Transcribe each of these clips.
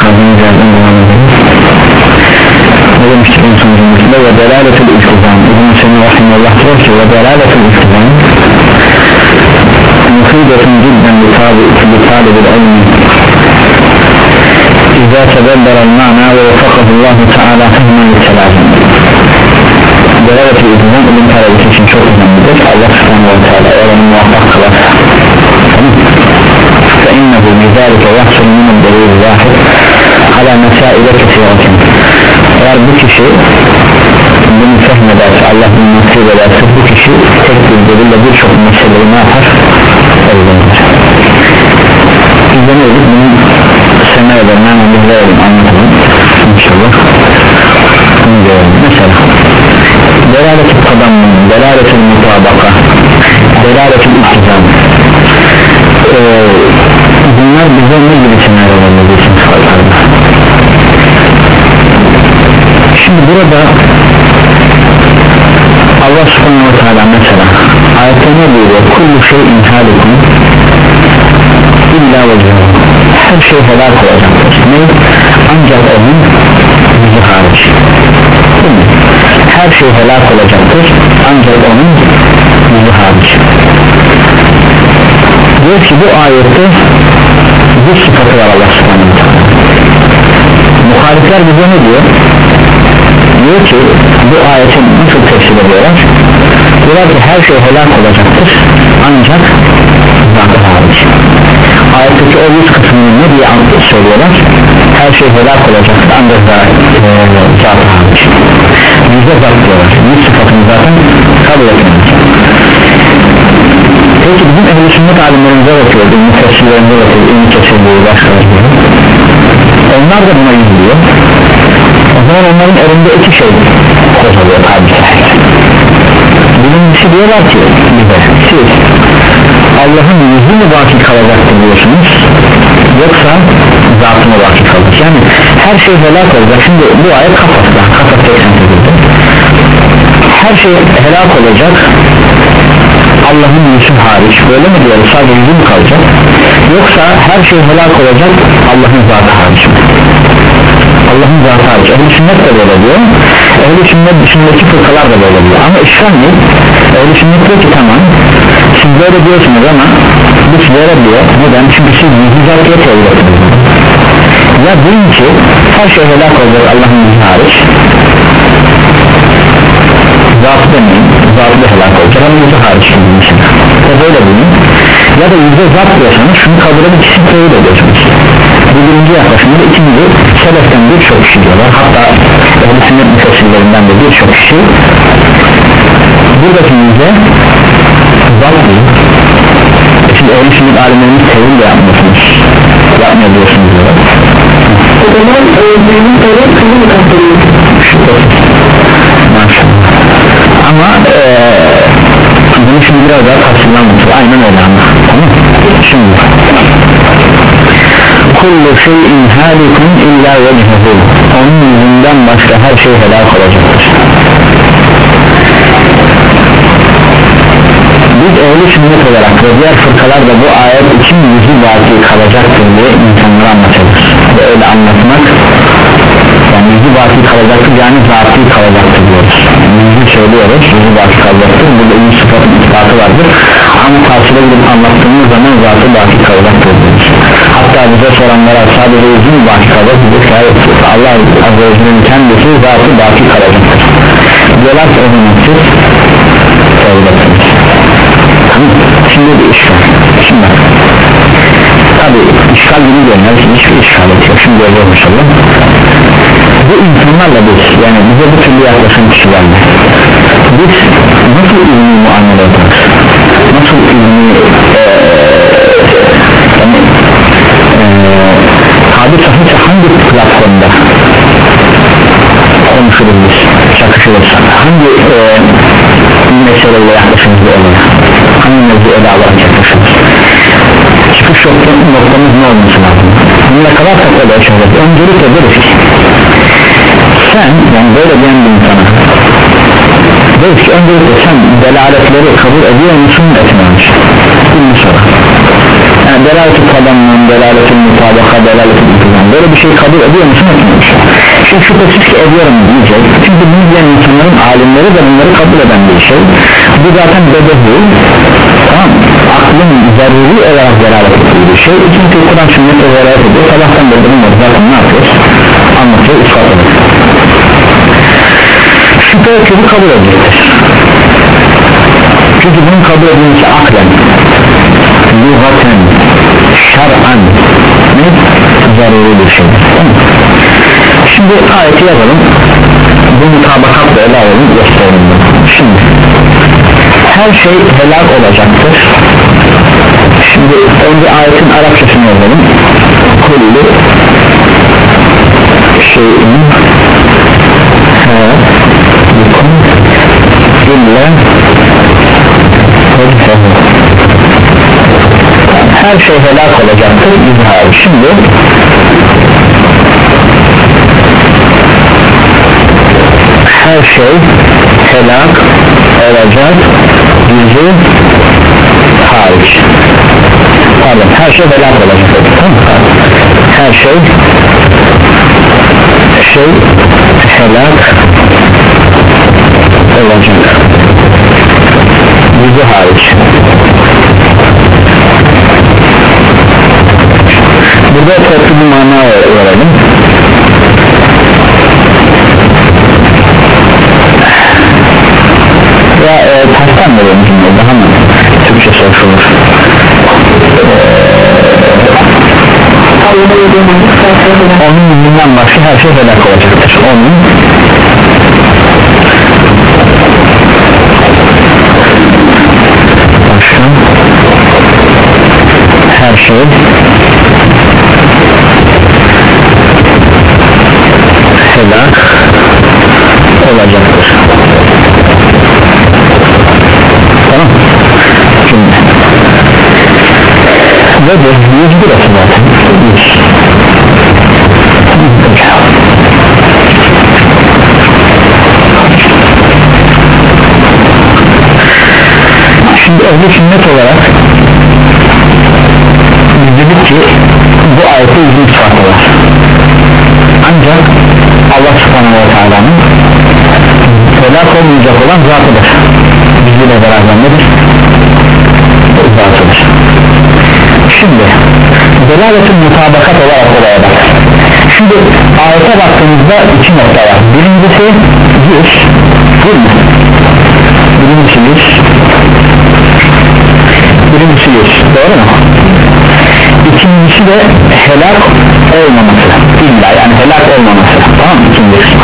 kavramı geldi ne demiştim sonucunda ve delaletil iltizam İbn-i Seyyid Rahimallah diyor ki ve delaletil iltizam musibetun cidden li talibil ilmi إذا تدبر المعنى ووفقه الله تعالى فهما للتلازم دلالة الإلتزام ابن Talebisi için çok önemlidir Allah subhanahu ve teala oranı muvaffak kılar فإنه بذلك يحصل من الدليل الواحد على مسائل كثيرة eğer bu kişi bunu fehmederse Allah bunu nasip ederse bu kişi tek bir delille birçok meseleyi ne yapar? öğrenir izlemeyelim bunu sene ederim hemen izleyelim anlatalım inşallah bunu görelim mesela delaletin tadammun delaletin mutabaka delaletin iktizam ee, bunlar bize ne gibi senaryolarla faydalı şimdi burada Allah subhanahu wa ta'ala mesela ayette ne buyuruyor? Kullu şeyin halikun illa vecihu her şey helak olacaktır ne? ancak onun yüzü hariç. Her şey helak olacaktır ancak onun yüzü hariç. Diyor ki bu ayette bir sıfatı var Allah subhanahu muhalifler bize ne diyor? Diyor ki bu ayetin nasıl tefsir ediyorlar. Diyorlar ki her şey helak olacaktır. Ancak zatı hariç. Ayetteki o yüz kısmını ne diye söylüyorlar? Her şey helak olacaktır. Ancak e, zatı hariç. Yüzde zat diyorlar. Yüz sıfatını zaten kabul etmiyorlar peki bizim ehl-i sünnet alimlerimize bakıyoruz müfessirlerimize bakıyoruz ünlü kesirliği başkaları onlar da buna yüz diyor o zaman onların elinde iki şey kozalıyor hadise birincisi diyorlar ki bize siz Allah'ın yüzü mü baki kalacaktır diyorsunuz yoksa zatı mı baki kalacak yani her şey helak olacak. Şimdi bu ayet kafasında kafas 88'de her şey helak olacak Allah'ın yüzü hariç böyle mi diyoruz sadece yüzü mü kalacak? Yoksa her şey helak olacak Allah'ın zatı hariç mi? Allah'ın zatı hariç. Ehl sünnet de böyle diyor. Ehl sünnet dışındaki fırkalar da böyle diyor. Ama işgal ne ehl sünnet diyor ki tamam siz böyle diyorsunuz ama bu sizlere diyor. Neden? Çünkü siz yüzü zatıya tevhid ya deyin ki her şey helak olacak Allah'ın yüzü hariç zatı demeyin zatı da helak olacak ama yüzü hariç ya böyle deyin ya da yüzde zat diyorsanız şunu kabul edip ikisini tevhid ediyorsunuz bu birinci yaklaşımda ikinci seleften birçok kişi diyorlar. Hatta ehl-i sünnet müfessirlerinden de birçok kişi. Buradaki yüzde zat değil e siz ehl-i sünnet alimleriniz tevhid de yapmıyorsunuz. Yapmıyor diyorsunuz diyorlar. O zaman öldüğünün öyle kızı mı kaptırıyor? Ama ee, bunu şimdi biraz daha tafsirli anlatıyor aynen öyle ama tamam. Şimdi kullu şeyin halikun illa vecihuhu onun yüzünden başka her şey helak olacaktır biz ehli sünnet olarak ve diğer fırkalar da bu ayet için yüzü baki kalacaktır diye insanlara anlatılır ve öyle anlatmak yani yüzü baki kalacaktır yani zatı kalacaktır diyoruz. Yüzü söylüyoruz yüzü baki kalacaktır burada iyi sıfatın ispatı vardır. Ama tavsiye edip anlattığımız zaman zatı baki kalacaktır diyoruz. Hatta bize soranlara sadece yüzü mü baki kalacak? Hayır Allah Azze ve Celle'nin kendisi zatı baki kalacaktır. Diyorlar ki o zaman siz tamam şimdi bir işgal. Şimdi tabi işgal gibi görünüyor. Hiçbir işgal yok. Şimdi göreceğiz inşallah bu insanlarla biz yani bize bu türlü yaklaşan kişilerle biz nasıl ilmi muamele yaparız nasıl ilmi ee, yani ee, tabir sahipse hangi platformda konuşuruz biz çakışırız? Hangi ee, meseleyle yaklaşırız bu olaya? Hangi mevzu ele alarak yaklaşırız? Çıkış noktamız, ne olması lazım? Ne kadar takla yaşayacağız öncelikle deriz sen yani böyle diyen bir insana deriz ki öncelikle sen delaletleri kabul ediyor musun? Musun bunu sorar yani delalet-i tadammun, delalet-i mutabaka, delalet-i iltizam böyle bir şey kabul ediyor musun? Musun? Şimdi şüphesiz ki ediyorum diyecek. Çünkü bunu diyen insanların alimleri de bunları kabul eden bir şey. Bu zaten bedehi tamam aklın zaruri olarak delalet ettiği bir şey. Çünkü Kur'an sünnetle delalet ediyor sabahtan beri bunları zaten ne yapıyoruz? anlatıyor, ispatlıyor şüphe ötürü kabul edilir. Çünkü bunun kabul edilmesi aklen lügaten şer'an ne? zaruri bir şey. Şimdi ayeti yazalım. Bu mutabakatla ele alalım gösterelim. Şimdi her şey helak olacaktır. Şimdi önce ayetin Arapçasını yazalım. Kullu şeyin halikun illa her şey helak olacaktır izhar. Şimdi her şey helak olacak yüzü hariç. Pardon her şey helak olacak tamam her şey şey helak olacak. Yüzü hariç. Burada farklı bir mana verelim. Ya e, tersten verelim cümleyi daha mı? Türkçe sorusu olur onun yüzünden başka her şey helak olacaktır onun olarak biz dedik ki bu ayette yüzün sıfatı var ancak Allah subhanahu wa ta'ala'nın helak olmayacak olan zatıdır. Bizimle beraber nedir? zatıdır. Şimdi delaletin mutabakat olarak olaya bak. Şimdi ayete baktığımızda iki nokta var. Birincisi yüz değil mi? birincisi yüz birincisi yüz doğru mu? ikincisi de helak olmaması. İlla yani helak olmaması. Tamam mı? İkincisi.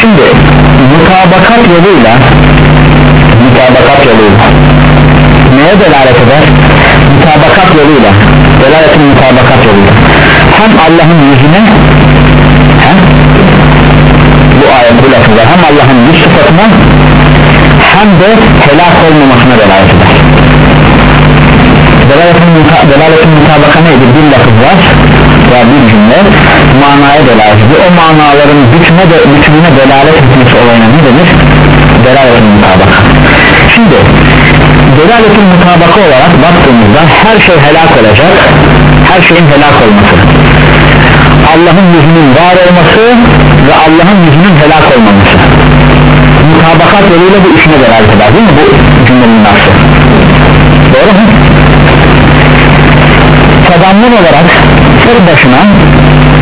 Şimdi mutabakat yoluyla mutabakat yoluyla neye delalet eder? mutabakat yoluyla delaletin mutabakat yoluyla. Hem Allah'ın yüzüne hem bu ayet bu lafızlar hem Allah'ın yüz sıfatına hem de helak olmamasına delalet eder. Delaletin, muta, delaletin mutabaka neydi? bir lafız var. Veya bir cümle. Manaya delalet ediyor. O manaların bütüne, de, bütününe delalet etmesi olayına ne denir? delaletin mutabaka. Şimdi delaletin mutabaka olarak baktığımızda her şey helak olacak. Her şeyin helak olması. Allah'ın yüzünün var olması ve Allah'ın yüzünün helak olmaması mutabakat yoluyla bu işine delalet eder değil mi bu cümlenin nasıl doğru mu? tadammun olarak tek başına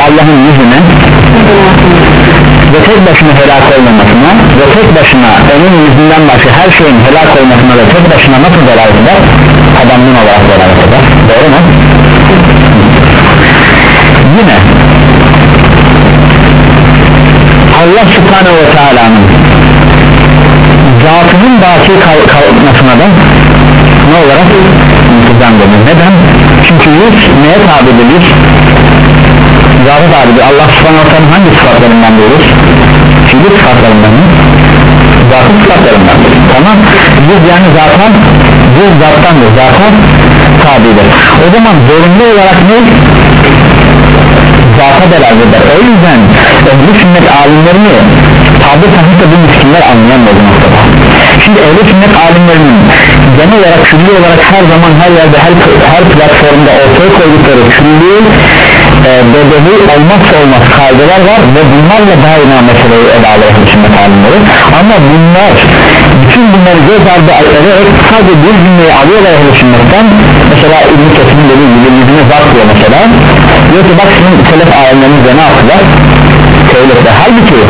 Allah'ın yüzüne ve tek başına helak olmamasına ve tek başına onun yüzünden başka her şeyin helak olmasına ve tek başına nasıl delalet eder? Tadammun olarak delalet eder doğru mu? yine Allah subhanehu ve teala'nın zatının baki kal kalmasına da ne olarak intizam denir neden? çünkü yüz neye tabidir zatı tabidir Allah subhanahu ta'nın hangi sıfatlarından diyoruz? fiili sıfatlarından mı? zatı sıfatlarından tamam yüz yani zaten yüz zattandır zaten tabidir o zaman zorunlu olarak ne? Zata beraber eder. O yüzden ehli sünnet alimlerini tabi tahit bu miskinler anlayamıyor bu noktada. Şimdi ehli sünnet alimlerinin genel olarak külli olarak her zaman her yerde her, her platformda ortaya koydukları külli e, bedevi olmazsa olmaz kaydeler var ve bunlarla daima meseleyi ele alır sünnet alimleri. Ama bunlar bütün bunları göz ardı ederek sadece bir cümleyi alıyorlar ehli sünnetten. Mesela İbn-i Kesim'in dediği yüzüne zat diyor mesela. Diyor ki bak sizin selef alimlerinize ne yaptılar söylediler halbuki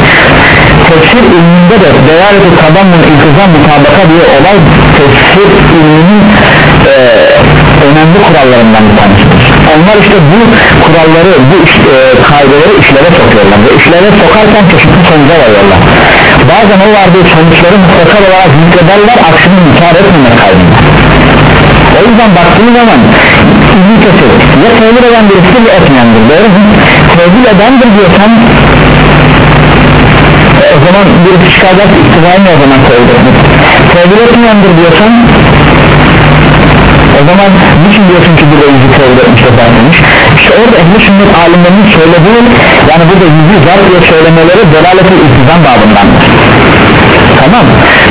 tefsir ilminde de devaleti tadammun iltizam mutabaka diye olay tefsir ilminin e, önemli kurallarından bir tanesidir. Onlar işte bu kuralları bu iş, e, kaideleri işlere sokuyorlar ve işlere sokarken çeşitli sonuca varıyorlar bazen o vardığı sonuçları mutlaka olarak zikrederler aksini inkar etmemek kaydıyla o yüzden baktığınız zaman İbn Kesir ya tevhid eden birisi ya etmeyendir. Doğru mu? Tevhid edendir diyorsan e, o zaman birisi çıkacak iktidarı ne o zaman tevhid etmek tevhid etmeyendir diyorsan o zaman niçin diyorsun ki burada yüzü tevhid etmiş de zatenmiş işte orada ehli sünnet alimlerinin söylediği yani burada yüzü zat diye söylemeleri delalet-i iltizam babındandır tamam.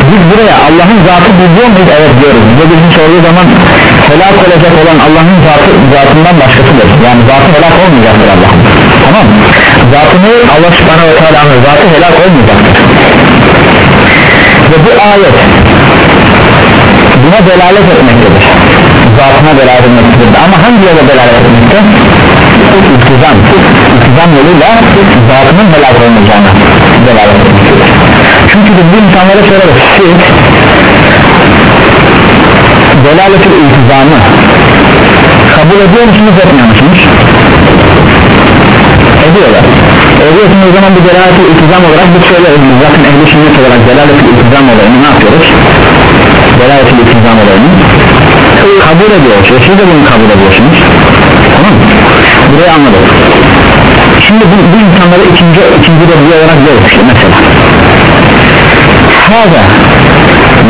Biz buraya Allah'ın zatı biliyor muyuz? Evet diyoruz. Bu bizim sorduğu zaman helak olacak olan Allah'ın zatı zatından başkasıdır. Yani zatı helak olmayacaktır Allah'ın. Tamam. Zatını Allah subhanahu ve teala'nın zatı helak olmayacaktır. Ve bu ayet buna delalet etmektedir zatına delalet etmektedir ama hangi yola delalet etmekte? İltizam. İltizam yoluyla zatının helak olmayacağına delalet etmektedir çünkü biz bu insanlara sorarız siz delaletin iltizamı kabul ediyor musunuz etmiyor musunuz? Ediyorlar. Ediyorsunuz o zaman bu delaletin iltizam olarak biz söyleriz biz zaten ehli sünnet olarak delaletin iltizam olayını ne yapıyoruz? delaletin iltizam olayını kabul ediyoruz. Ve siz de bunu kabul ediyorsunuz. Tamam mı? burayı anladık. Şimdi bu, bu insanları ikinci, ikinci reddi olarak görürüz mesela hâzâ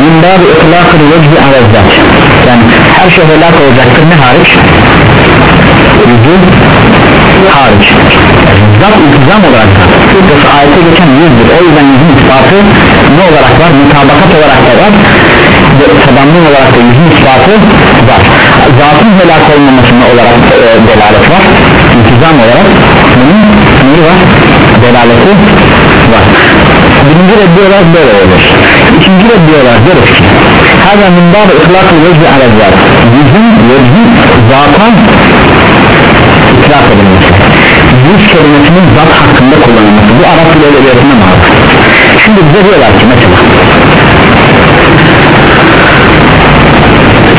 min bâbi ıtlâkı vecbi alezzat yani her şey helak olacaktır. Ne hariç yüzü hariç. Zat iltizam olarak da yoksa ayette geçen yüzdür. O yüzden yüzün ispatı ne olarak var? Mutabakat olarak da var. Ve tadamlın olarak da yüzün ispatı var. Zatın helak olmamasına olarak e, delalet var? İltizam olarak bunun neyi var? Delaleti var. Birinci reddi olarak böyle olur. İkinci reddi olarak deriz ki her min bâbe ıhlâk-ı vecbi alezzat yüzün vecbi zata itlak edilmesi yüz kelimesinin zat hakkında kullanılması bu Arap dili edebiyatına maruf şimdi bize diyorlar ki mesela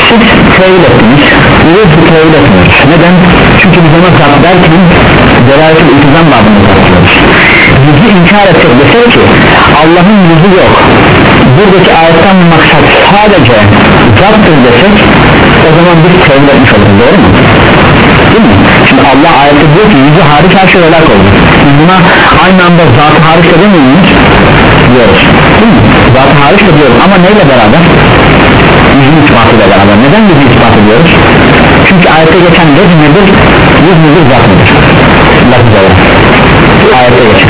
siz tevil ettiniz yüz tevil etmiyoruz neden? çünkü biz ona zat derken delalet-i iltizam babını zatıyoruz yüzü inkar edecek desek ki Allah'ın yüzü yok. Buradaki ayetten maksat sadece zattır desek o zaman biz tevil etmiş oluruz. Doğru mu? Değil mi? şimdi Allah ayette diyor ki yüzü hariç her şey helak oldu biz buna aynı anda zatı hariç de demiyor muyuz? diyoruz değil mi? zatı hariç de diyoruz ama neyle beraber? yüzün ispatıyla beraber neden yüzü ispat ediyoruz? çünkü ayette geçen göz nedir? yüz nedir zat nedir? lafız olarak ayette geçen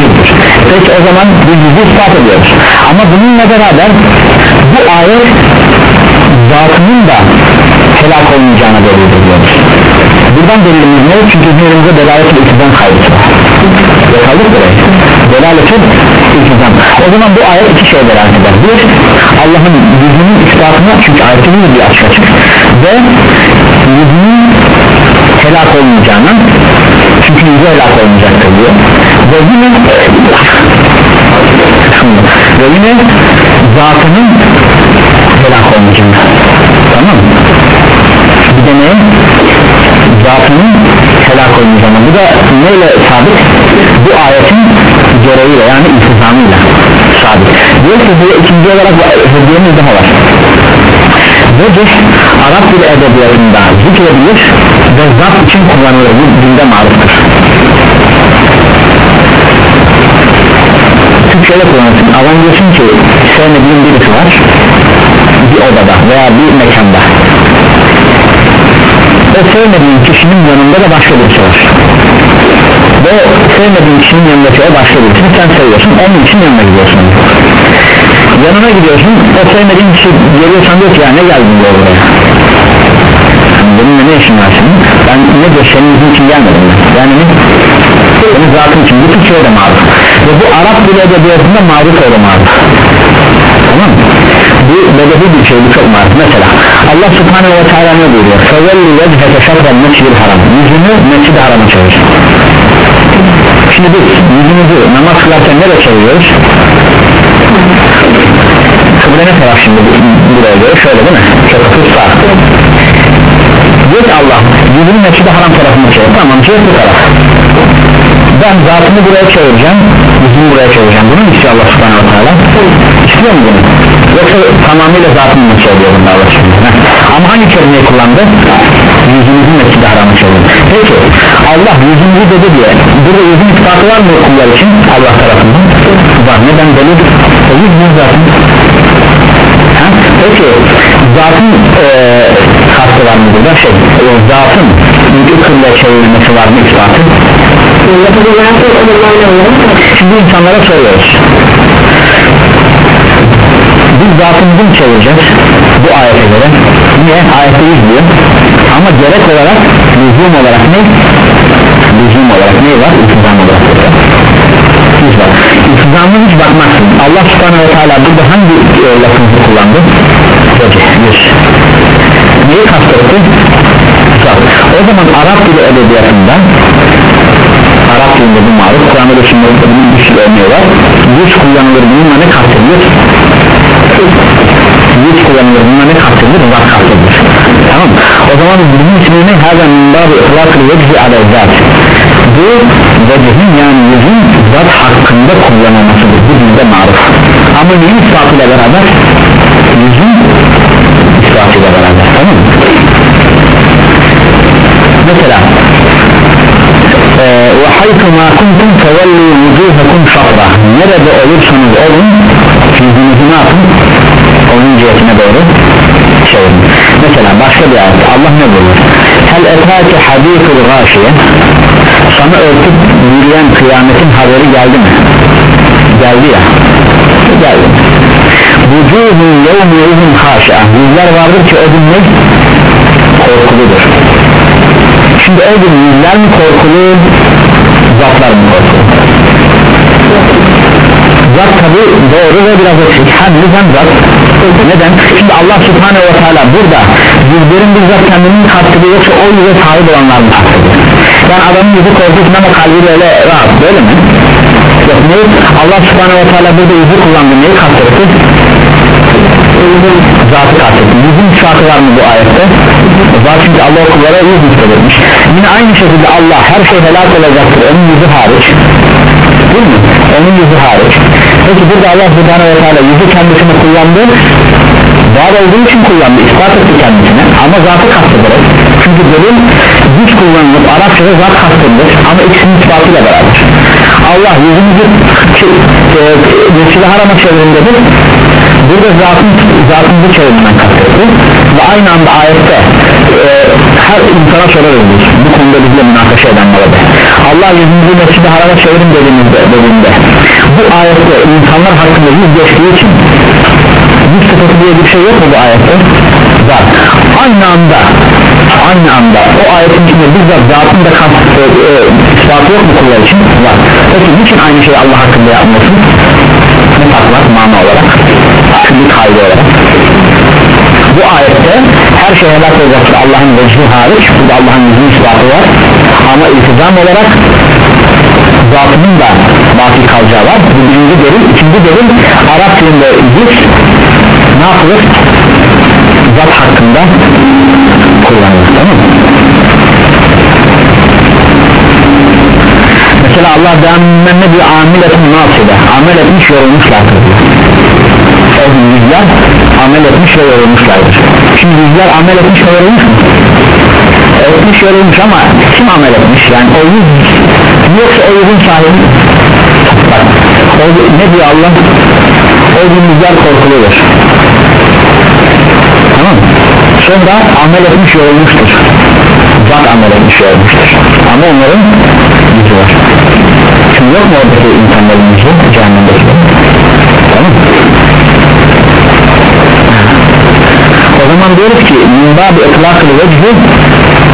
yüzdür peki o zaman biz yüzü ispat ediyoruz ama bununla beraber bu ayet zatının da helak olmayacağına delildir diyoruz buradan delilimiz ne? çünkü dinimizde delalet-i iltizam kaydısı var kaldık delalet-i iltizam. O zaman bu ayet iki şey delalet eder. Bir Allah'ın yüzünün ispatına çünkü ayetin bir açık açık. Ve yüzünün helak olmayacağına çünkü yüzü helak olmayacaktır diyor. Ve yine ve yine zatının helak olmayacağına. Tamam mı? Bir de ne? zatının helak olmayacağına bu da neyle sabit? bu ayetin gereğiyle yani iltizamıyla sabit. Diyor ki bu ikinci olarak hediyemiz daha var. Vecih Arap dil edebiyatında zikredilir ve zat için kullanılır. Bu dinde maruftur. Türkçe'de kullanırsın. Adam diyorsun ki sevmediğin birisi var. Bir odada veya bir mekanda o sevmediğin kişinin yanında da başka birisi var ve sevmediğin kişinin yanındaki o başka birisi sen seviyorsun onun için yanına gidiyorsun yanına gidiyorsun o sevmediğin kişi geliyorsan diyor ki ya ne geldin diyor buraya Benimle ne işin var senin? Ben ne diyor senin için gelmedim. Yani? Senin zatın için bu Türkçe'ye de maruf Ve bu Arap dili edebiyatında maruf öyle maruf Tamam mı? Bu bedevi bir şey bu çok maruf Mesela Allah subhanehu ve teala ne buyuruyor? Fevelli vechete şerrel mescidil haram. Yüzünü mescid harama çevir. Şimdi biz yüzümüzü namaz kılarken nereye çeviriyoruz? Kıble ne taraf şimdi buraya göre? Şöyle değil mi? Hafif sağ. Diyor ki Allah yüzünü mescid haram tarafına çevir. Tamam cihet bu taraf ben zatımı buraya çevireceğim yüzümü buraya çevireceğim. Bunu istiyor Allah subhanahu wa ta'ala istiyor mu bunu yoksa tamamıyla çeviriyor bunda Allah subhanahu ama hangi kelimeyi kullandı? Yüzümüzü mescid harama çevirdi peki Allah yüzümüzü dedi diye burada yüzün ispatı var mı kullar için? Allah tarafından. Var. Neden delil o yüzün zaten. Ha? Peki zatın e, kastı var mı burada? Şey e, zatın yüzü kıble çevrilmesi var mı ispatı. Şimdi insanlara soruyoruz Biz zatımızı mı çevireceğiz bu ayete göre Niye? Ayette yüz diyor Ama gerek olarak lüzum olarak ne? Lüzum olarak ne var? İltizam olarak Yüz var İltizamına hiç bakmazsın Allah subhanahu teala burada hangi e, lafızı kullandı? Vecih, yüz Neyi kastetti? O zaman Arap dili edebiyatında Arap dilinde bu maruf Kur'an'da da şimdi bunun bir sürü örneği var Yüz kullanılır bununla ne kastedilir? Yüz kullanılır bununla ne kastedilir? Zat kastedilir. Tamam O zaman bunun ismini Hâzen minbâbi ihlâkıl veczi alel zat Bu vecihin yani yüzün zat hakkında kullanılmasıdır. Bu dilde maruf. Ama neyin ispatıyla beraber? Yüzün ispatıyla beraber. Tamam mı? Mesela ve haythu ma kuntum fevellu vucuhakum şatra nerede olursanız olun yüzünüzü ne yapın cihetine doğru çevirin mesela başka bir ayet Allah ne buyuruyor hel etâke hadîful gâşiye. Sana örtüp yürüyen kıyametin haberi geldi mi? Geldi ya. Geldi. Vucuhun yevmi yevmin haşa yüzler vardır ki o gün ne? Korkuludur. Şimdi o gün yüzler mi korkulu Zatlar mı korkulu Zat tabi doğru ve biraz eksik hem zat Neden? Şimdi Allah subhanehu ve teala burada Yüzlerin bizzat kendinin kastediyor Yoksa o yüze sahip olanlar mı kastediyor Yani adamın yüzü korkusun ama kalbi böyle rahat Böyle mi? Yok ne? Allah subhanehu ve teala burada yüzü kullandı Neyi kastetti? zatı kastetti yüzün sıfatı var mı bu ayette var çünkü Allah kullara yüz müstedirmiş yine aynı şekilde Allah her şey helak olacaktır onun yüzü hariç değil mi? onun yüzü hariç peki burada Allah subhanahu ve teala yüzü kendisine kullandı. Var olduğu için kullandı ispat etti kendisine. Ama zatı kastedilir çünkü delil güç kullanılıp Arapçada zat kastedilir ama ikisinin ispatıyla beraber. Allah yüzümüzü mescid-i harama çevirin dedi burada zatın zatımızı çevirmeden kastetti ve aynı anda ayette e, her insana sorarız bu konuda bizle münakaşa eden malada. Allah yüzümüzü mescid-i harama çevirin dediğimizde, dediğinde bu ayette insanlar hakkında yüz geçtiği için yüz sıfatı diye bir şey yok mu bu ayette? Var. Aynı anda aynı anda o ayetin içinde bizzat zatın da kast, e, e, ispatı yok mu kullar için? Var. Peki niçin aynı şeyi Allah hakkında yapmasın ne fark mana olarak küllük hayli olarak. Bu ayette her şey helak olacaktır Allah'ın vecih hariç. Burada Allah'ın yüzünün ispatı var. Ama iltizam olarak zatının da baki kalacağı var. Bu birinci delil. İkinci delil Arap dilinde yüz ne yapılır? Zat hakkında kullanılır tamam mı? Mesela Allah devamında ne diyor amiletin nasile amel etmiş yorulmuşlardır o yüzler amel etmiş ve yorulmuşlardır. Şimdi yüzler amel etmiş ve yorulmuş mu? etmiş yorulmuş ama kim amel etmiş? Yani o yüz yoksa o yüzün sahibi o, ne diyor Allah? O gün yüzler korkuludur. Tamam sonra amel etmiş yorulmuştur. Zat amel etmiş yorulmuştur. Ama onların gücü var. Şimdi yok mu oradaki insanların gücü cehennemdeki tamam o zaman diyoruz ki minba bir etlakıl vecbi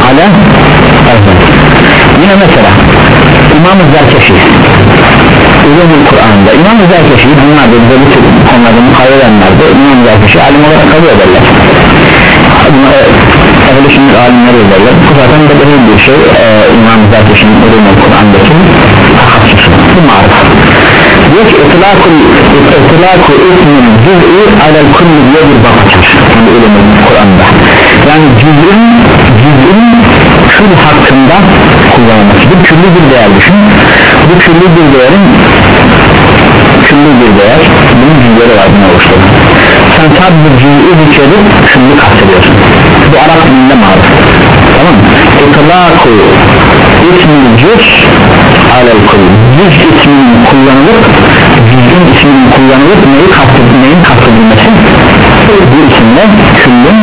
ala yine mesela İmam-ı Zerkeşi Ulumul Kur'an'da İmam-ı Zerkeşi bunlar da bize bu tür konularda mukayyel edenler İmam-ı Zerkeşi alim olarak kabul ederler. Ehli şimdi alimleri ederler bu zaten de böyle bir şey. Ee, İmam-ı Zerkeşi'nin Ulumul Kur'an'daki bu marif. Diyor ki itlakul itlaku ismin cüz'i alel kulli diye bir bak açar bu Ulumul Kur'an'da. Yani cüz'ün cüz'ün kül hakkında kullanılması. Bir küllü bir değer düşün. Bu küllü bir değerin küllü bir değer. Bunun cüzleri var bunu oluşturur sen sadece cüz'i zikredip küllü kastediyorsun. Bu Arap dilinde maruf tamam mı? İtlaku ismi cüz alel kul. Cüz isminin kullanılıp cüz'ün isminin kullanılıp neyi kastedilmesi neyin kastedilmesi? Bu isimle küllün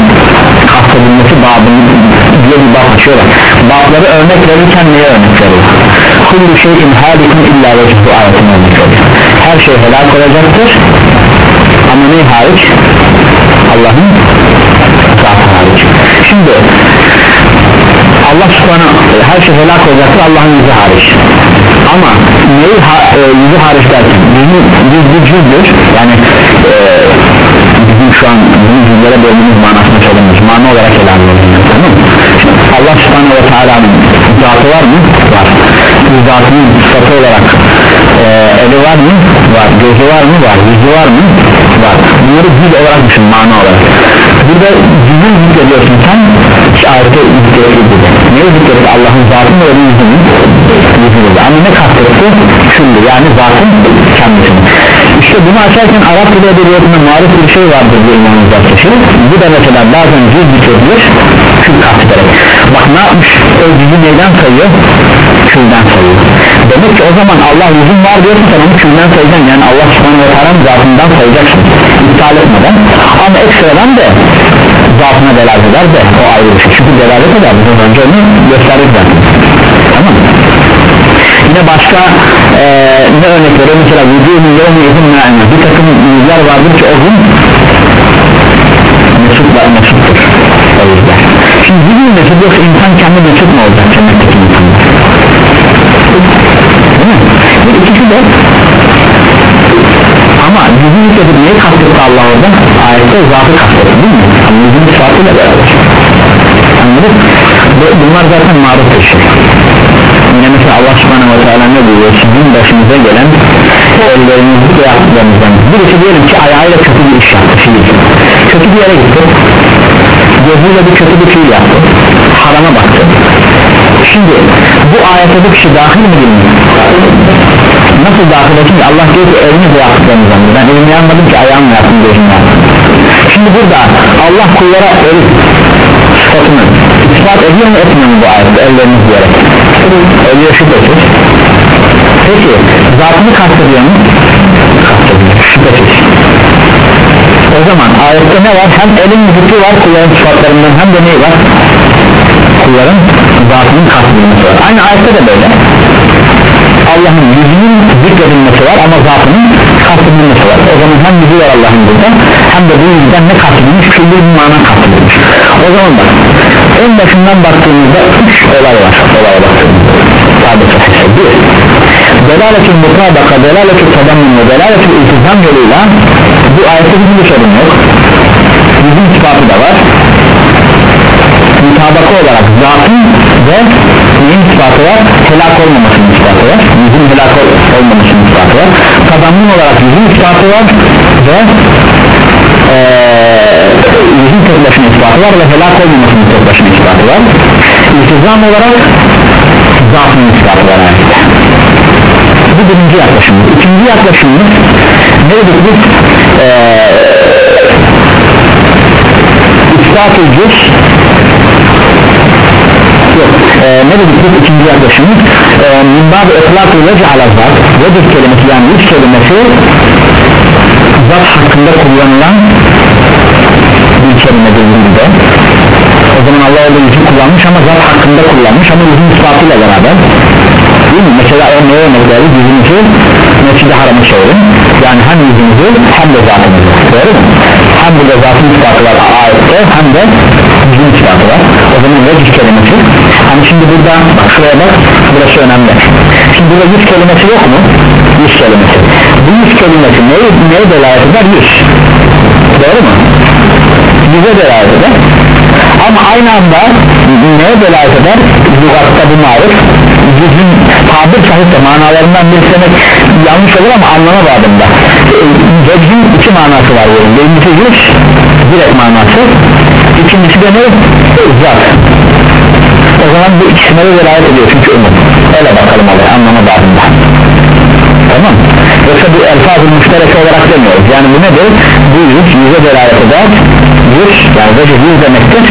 kastedilmesi babını diye bir bab açıyorlar. Babları örnek verirken neye örnek veriyor kullu şeyin halikun illa vecih bu ayetin örnek veriyor her şey helak olacaktır. Ama ne hariç Allah'ın zatı hariç şimdi Allah subhanahu her şey helak olacaktır Allah'ın yüzü hariç ama neyi ha, e, yüzü hariç derken yüzü, yüzü cüzdür yani e, bizim şu an bizim cüzlere bölümümüz manasını söylemiyoruz mana olarak ele alıyoruz tamam? Allah subhanahu ve teala'nın zatı var mı? var zatının sıfatı olarak e, eli var mı? var gözü var mı? var yüzü var mı? Var. Bunları cüz olarak düşün mana olarak. Burada cüzü zikrediyorsun. Sen ayette zikretli gibi. Neyi zikretti? Allah'ın zatını ve yüzünü yüzünü ama ne kastetti? küllü yani zatın kendisini işte bunu açarken Arap dili edebiyatında marif bir şey vardır diye İmam Zahçeşi bu da mesela bazen cüz zikredilir kül kastederek bak ne yapmış? O cüzü neyden sayıyor? Külden sayıyor. Demek ki o zaman Allah yüzün var diyorsun sen onu külden sayacaksın. Yani Allah subhanahu ve teala'nın zatından sayacaksın. İptal etmeden. Ama ekstradan da zatına delalet eder de o ayrı bir şey. Çünkü delalet eder. Bizim önce onu gösterdik zaten. Tamam yine başka e, ne örnek veriyor mesela vücudun yevmi izin me'ine bir takım yüzler vardır ki o gün mesut var mesuttur. O yüzden şimdi vücudun mesut yoksa insan kendi mesut mu olacak? Cennetteki mi? bu ikisi de ama yüzün yükledip neyi kastetti Allah orada? Ayette zatı kastetti değil mi? ama yüzün sıfatıyla beraber anladık bunlar zaten maruf bir şey. Yine mesela Allah subhanahu wa ta'ala ne diyor? Sizin başınıza gelen ellerinizde ve yaptıklarınızdan birisi diyelim ki ayağıyla kötü bir iş yaptı fiil kötü bir yere gitti gözüyle bir kötü bir fiil yaptı. Harama baktı. Şimdi bu ayete bu kişi dahil mi değil nasıl dahil olsun Allah diyor ki elinizle yaptıklarınızdan ben elimi yanmadım ki ayağımla yaptım gözümle yaptım şimdi burada Allah kullara el sıfatını ispat ediyor mu etmiyor mu bu ayette? Elleriniz diyerek ediyor. Şüphesiz peki zatını kastediyor mu o zaman ayette ne var? Hem elin zikri var kulların sıfatlarından hem de ne var? Kulların zatının kastedilmesi var. Aynı ayette de böyle. Allah'ın yüzünün zikredilmesi var ama zatının kastedilmesi var. O zaman hem yüzü var Allah'ın burada hem de bu yüzden ne kastedilmiş küllü bir mana kastedilmiş o zaman bak en başından baktığımızda üç olay var. Olaya baktığımızda. Sadece bir delaletül mutabaka delaletül tadammun ve delaletül iltizam yoluyla bu ayette bizim bir sorun yok. Yüzün ispatı da var. Mutabaka olarak zatın ve neyin ispatı var. Helak olmamasının ispatı var. Yüzün helak ol olmamasının ispatı var. Tadammun olarak yüzün ispatı var ve ee, yüzün tek başına ispatı var ve helak olmamasının tek başına ispatı var. İltizam olarak zatın ispatı var bu birinci yaklaşımımız. İkinci yaklaşımımız ne dedik biz ee, e, ne dedik biz ikinci yaklaşımımız. E, minbab-ı etlak-ı vece alazat vecih kelimesi yani yüz kelimesi zat hakkında kullanılan bir kelimedir burada o zaman Allah orada yüzü kullanmış ama zat hakkında kullanmış ama yüzün ispatıyla beraber değil mi? mesela o neye örnek verdik yüzümüzü mescid-i harama çevirin yani hem yüzümüzü hem de zatımızı doğru mu? hem burada zatın ispatı var ayette hem de yüzün ispatı var o zaman vecih kelimesi hani şimdi burada bak şuraya bak burası önemli şimdi burada yüz kelimesi yok mu? yüz kelimesi bu yüz kelimesi neye, neye delalet eder? yüz doğru mu? yüze delalet eder ama aynı anda neye delalet eder? Lugatta bu marif yüzün tabir sahipte manalarından bir demek yanlış olur ama anlama babında. Vechin iki manası var yani birincisi yüz direkt manası. İkincisi de ne? zat o zaman bu ikisine de delalet ediyor çünkü umut öyle bakalım olaya anlama babında. Tamam. Yoksa bu elfaz-ı müşterek olarak demiyoruz. Yani bu nedir? bu yüz yüze delalet eder. Yüz yani vecih yüz demektir.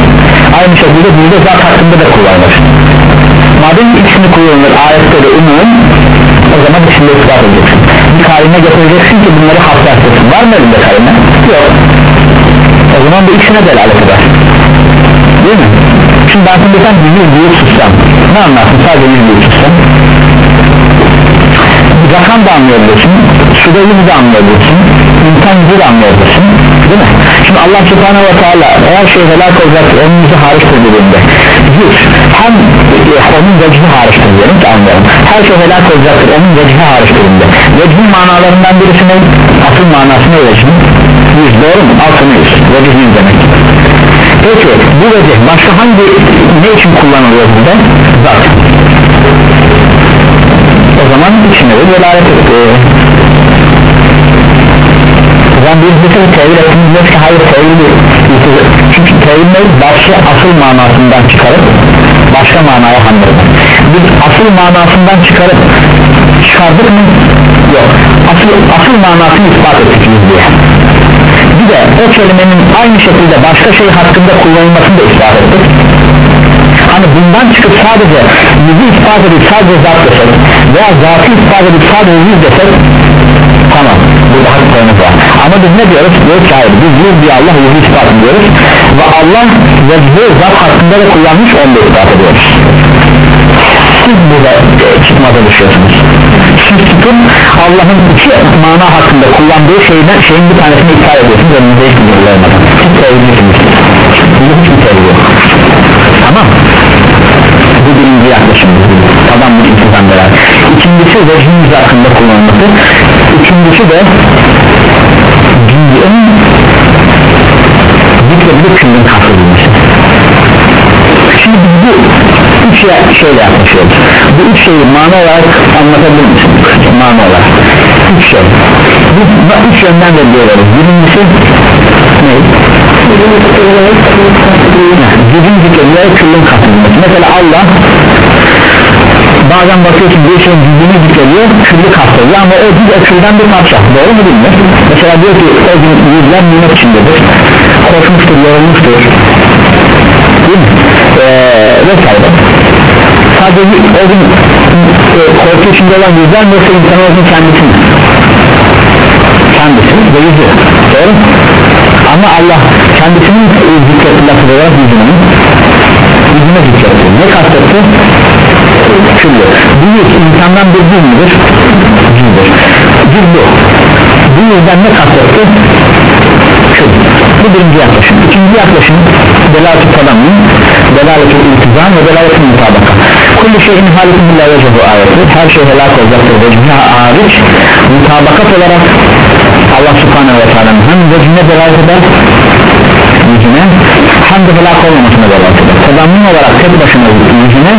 Aynı şekilde yüzde zat hakkında da kullanılır madem ikisini kullanılır ayette de umum o zaman içinde ispat edeceksin bir karine getireceksin ki bunları hafifletirsin var mı elinde karine? yok. O zaman bu ikisine delalet eder. Değil mi? şimdi ben şimdi sen yüz büyük tutsam ne anlarsın? Sadece yüz büyük tutsam rakam da anlayabilirsin. Suda yüzü de anlayabilirsin. İnsan yüzü de anlayabilirsin. Değil mi? şimdi Allah subhanahu ve teala eğer şey helak olacaktır onun yüzü hariçtir yüz hem e, onun vecihi hariçtir diyelim ki anlayalım her şey helak olacaktır onun vecihi hariçtir dediğinde vecihin manalarından birisi ne? asıl manası ne vecihin? yüz doğru mu? altını yüz vecih yüz demek peki bu vecih başka hangi ne için kullanılıyor burada? zat o zaman içine de delalet etti o zaman biz kere tevil ettiğimiz ki hayır tevil çünkü tevil ne başka asıl manasından çıkarıp başka manaya hamletmek biz asıl manasından çıkarıp çıkardık mı? yok. Asıl, asıl manasını ispat ettik diye. Bir de o kelimenin aynı şekilde başka şey hakkında kullanılmasını da ispat ettik. Hani bundan çıkıp sadece yüzü ispat edip sadece zat desek veya zatı ispat edip sadece yüz desek tamam burada haklarımız var. Ama biz ne diyoruz? Diyoruz hayır biz yüz diye Allah yüzü ispat ediyoruz. Ve Allah vecihı zat hakkında da kullanmış onu da ispat ediyoruz. Siz burada e, çıkmaza düşüyorsunuz. Siz tutun Allah'ın iki mana hakkında kullandığı şeyden şeyin bir tanesini iptal ediyorsunuz. Önünüzde hiç bir olmadan siz sevgilisiniz burada hiçbir sevgi yok. Tamam. Bu birinci yaklaşım. Adam bu intizam veren ikincisi vechin yüzü hakkında kullanılması üçüncüsü de cüz'ün zikredilip küllün kastedilmesi şimdi bu üç şeyle yaklaşıyoruz bu üç şeyi mana olarak anlatabilir misin? mana olarak. Üç şey. Bu, üç yönden de diyoruz. Birincisi ne? Gücün zikrediyor küllün katılması mesela Allah bazen bakıyorsun bir şeyin gücünü zikrediyor küllü kastediyor ama o güç o külden bir parça doğru mu mi? mesela diyor ki o gün yüzler nimet içindedir korkmuştur yorulmuştur değil mi? Ee, vesaire sadece o gün e, korku içinde olan yüzler yoksa insan olduğunu kendisi mi? kendisi ve yüzü doğru ama Allah kendisinin zikretti lafı olarak yüzünü yüzüne zikretti ne kastetti? Küllü bu yüz insandan bir cüz müdür? cüzdür cüz bu. Bu yüzden ne kastetti? kül bu birinci yaklaşım. İkinci yaklaşım delalet-i tadamın delalet-i iltizam ve delalet-i mutabaka. Kullu şeyin halitin billahi vecehu ayeti. Her şey helak olacaktır vecihine hariç mutabakat olarak Allah subhanehu ve teala'nın hem vecihine delalet eder yüzüne hem de helak olmamasına delalet eder. Tadamın olarak tek başına yüzüne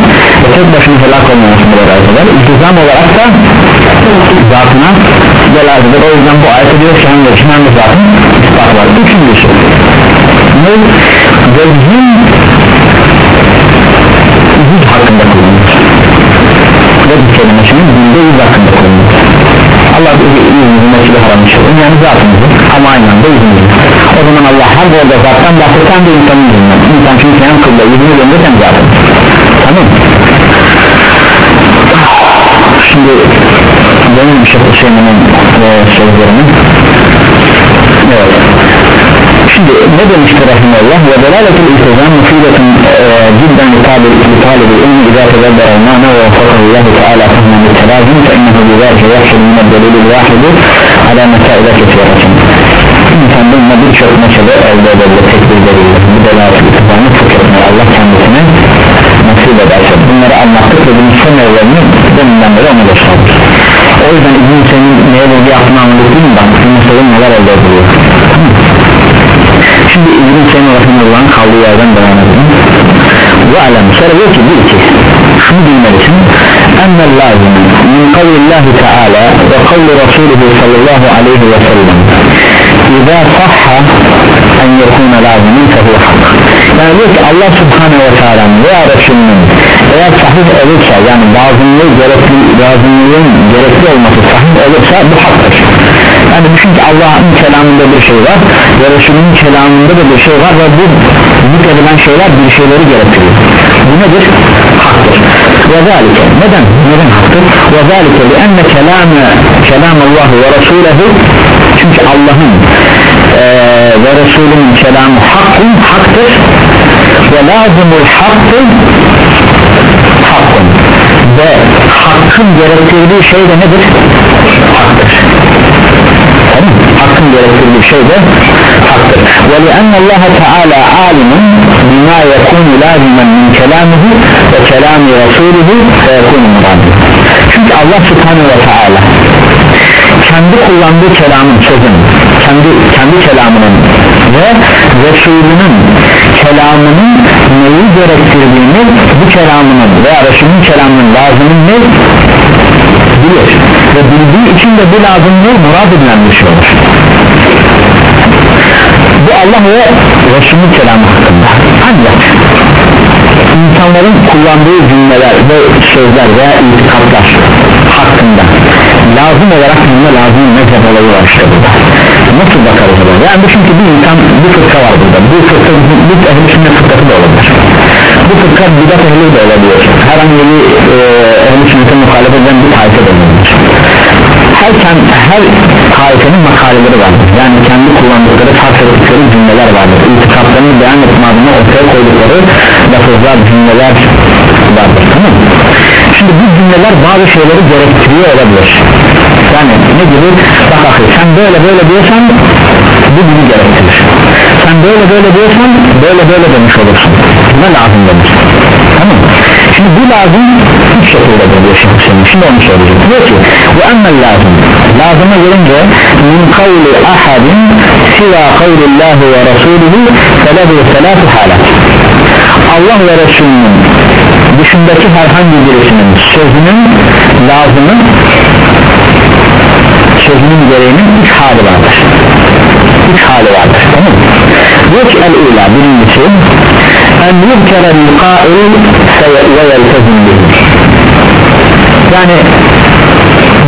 tek başına helak olmamasına delalet eder iltizam olarak da zatına eder o yüzden bu ayet diyor ki vecihine hem de zatın ispat var. Üçüncüsü. Ne? vecihin yüz hakkında kullanılır vecih kelimesinin dinde yüz hakkında kullanılır Allah yüzümüzü mescidi haram işledim yani zatımızı ama aynı anda yüzümüzü. O zaman Allah her orada zattan bahseden de insanın yüzünden. İnsan çünkü yan kılda yüzünü döndürsen zaten. Tamam şimdi benim bir şey Hüseyin'in e, sözlerini evet. Şimdi ne demişti Rahimullah? Ve delaletul iltizam musibetin cidden talib ilmi idâ tedebber olmâne ve vefakahullahu teâlâ fahmen mütelâzim fe innehu bizârce yahşil minel delilil vâhidu alâ mesâile kesiretin insan bununla birçok mesele elde edebilir tekbirleriyle bu delaletul iltizamı fıkhetmeyi Allah kendisine nasip ederse bunları anlattık ve bunun son evlerini deminden beri onu gösterdik o yüzden İbn-i senin neye vurduğu aklına anladık değil mi? Bak mesele neler elde ediliyor. Şimdi İbn-i Seyyid Rahimullah'ın kaldığı yerden devam edelim. Ve alem sonra diyor ki bil ki. Şunu bilmelisin ennel lazım min kavlillahi teala ve kavli rasuluhu sallallahu aleyhi ve sellem İza sahha en yekune lazimin fehuve hak yani diyor ki Allah subhanehu ve teala'nın veya Resulünün eğer sahih olursa yani lazımlığı gerekli lazımlığın gerekli olması sahih olursa bu haktır yani düşün ki Allah'ın kelamında bir şey var ve kelamında da bir şey var ve bu zikredilen şeyler bir şeyleri gerektiriyor bu nedir? haktır ve zalike neden? neden haktır? ve zalike li enne kelame kelam Allah ve Resulühü çünkü Allah'ın e, ve Resulünün kelamı hakkın haktır. Ve lazımul hakkı hakkın ve hakkın gerektirdiği şey de nedir? haktır. Tamam hakkın gerektirdiği şey de haktır. Ve lianna Allah Teala alimun bima yekunu lazimen min kelamihi ve kelami rasulihi ve yekunu muradı çünkü Allah subhanahu ve teala kendi kullandığı kelamın sözün kendi, kendi kelamının ve Resulünün kelamının neyi gerektirdiğini bu kelamının veya Resulünün kelamının lazımın ne bilir ve bildiği için de bu lazımlığı murad edilen bir şey olur bu Allah ve Resulünün kelamı hakkında. Ancak insanların kullandığı cümleler ve sözler veya itikatlar hakkında lazım olarak buna lazım mezhep olayı var işte burada. Nasıl bakarız ona yani ki bir insan bir fırka var burada. Bu fırka bir ehl-i sünnet fırkası da olabilir. Bu fırka bidat ehli de olabilir. Herhangi bir e, ehl-i sünnete muhalefet eden bir taife de olabilir. Her, her taifenin makaleleri vardır. Yani kendi kullandıkları sarf ettikleri cümleler vardır. İtikatlarını beyan etme adına ortaya koydukları lafızlar cümleler vardır. Tamam mı? Şimdi bu cümleler bazı şeyleri gerektiriyor olabilir. Yani ne gibi? Bak akı sen böyle böyle diyorsan bu bunu gerektirir. Sen böyle böyle diyorsan böyle böyle demiş olursun. Ne lazım demiş. Tamam şimdi bu lazım üç şekilde diyor şimdi, şimdi, şimdi onu söyleyeceğim. Diyor ki bu emmel lazım. Lazıma gelince min kavli ahadin siva kavlillahi ve rasuluhu felehu selatu halat Allah ve Resulünün dışındaki herhangi birisinin sözünün lazımı sözünün gereğinin üç hali vardır. Üç hali vardır tamam mı? ki el-ula birincisi en yubkere l-qail ve yeltezim yani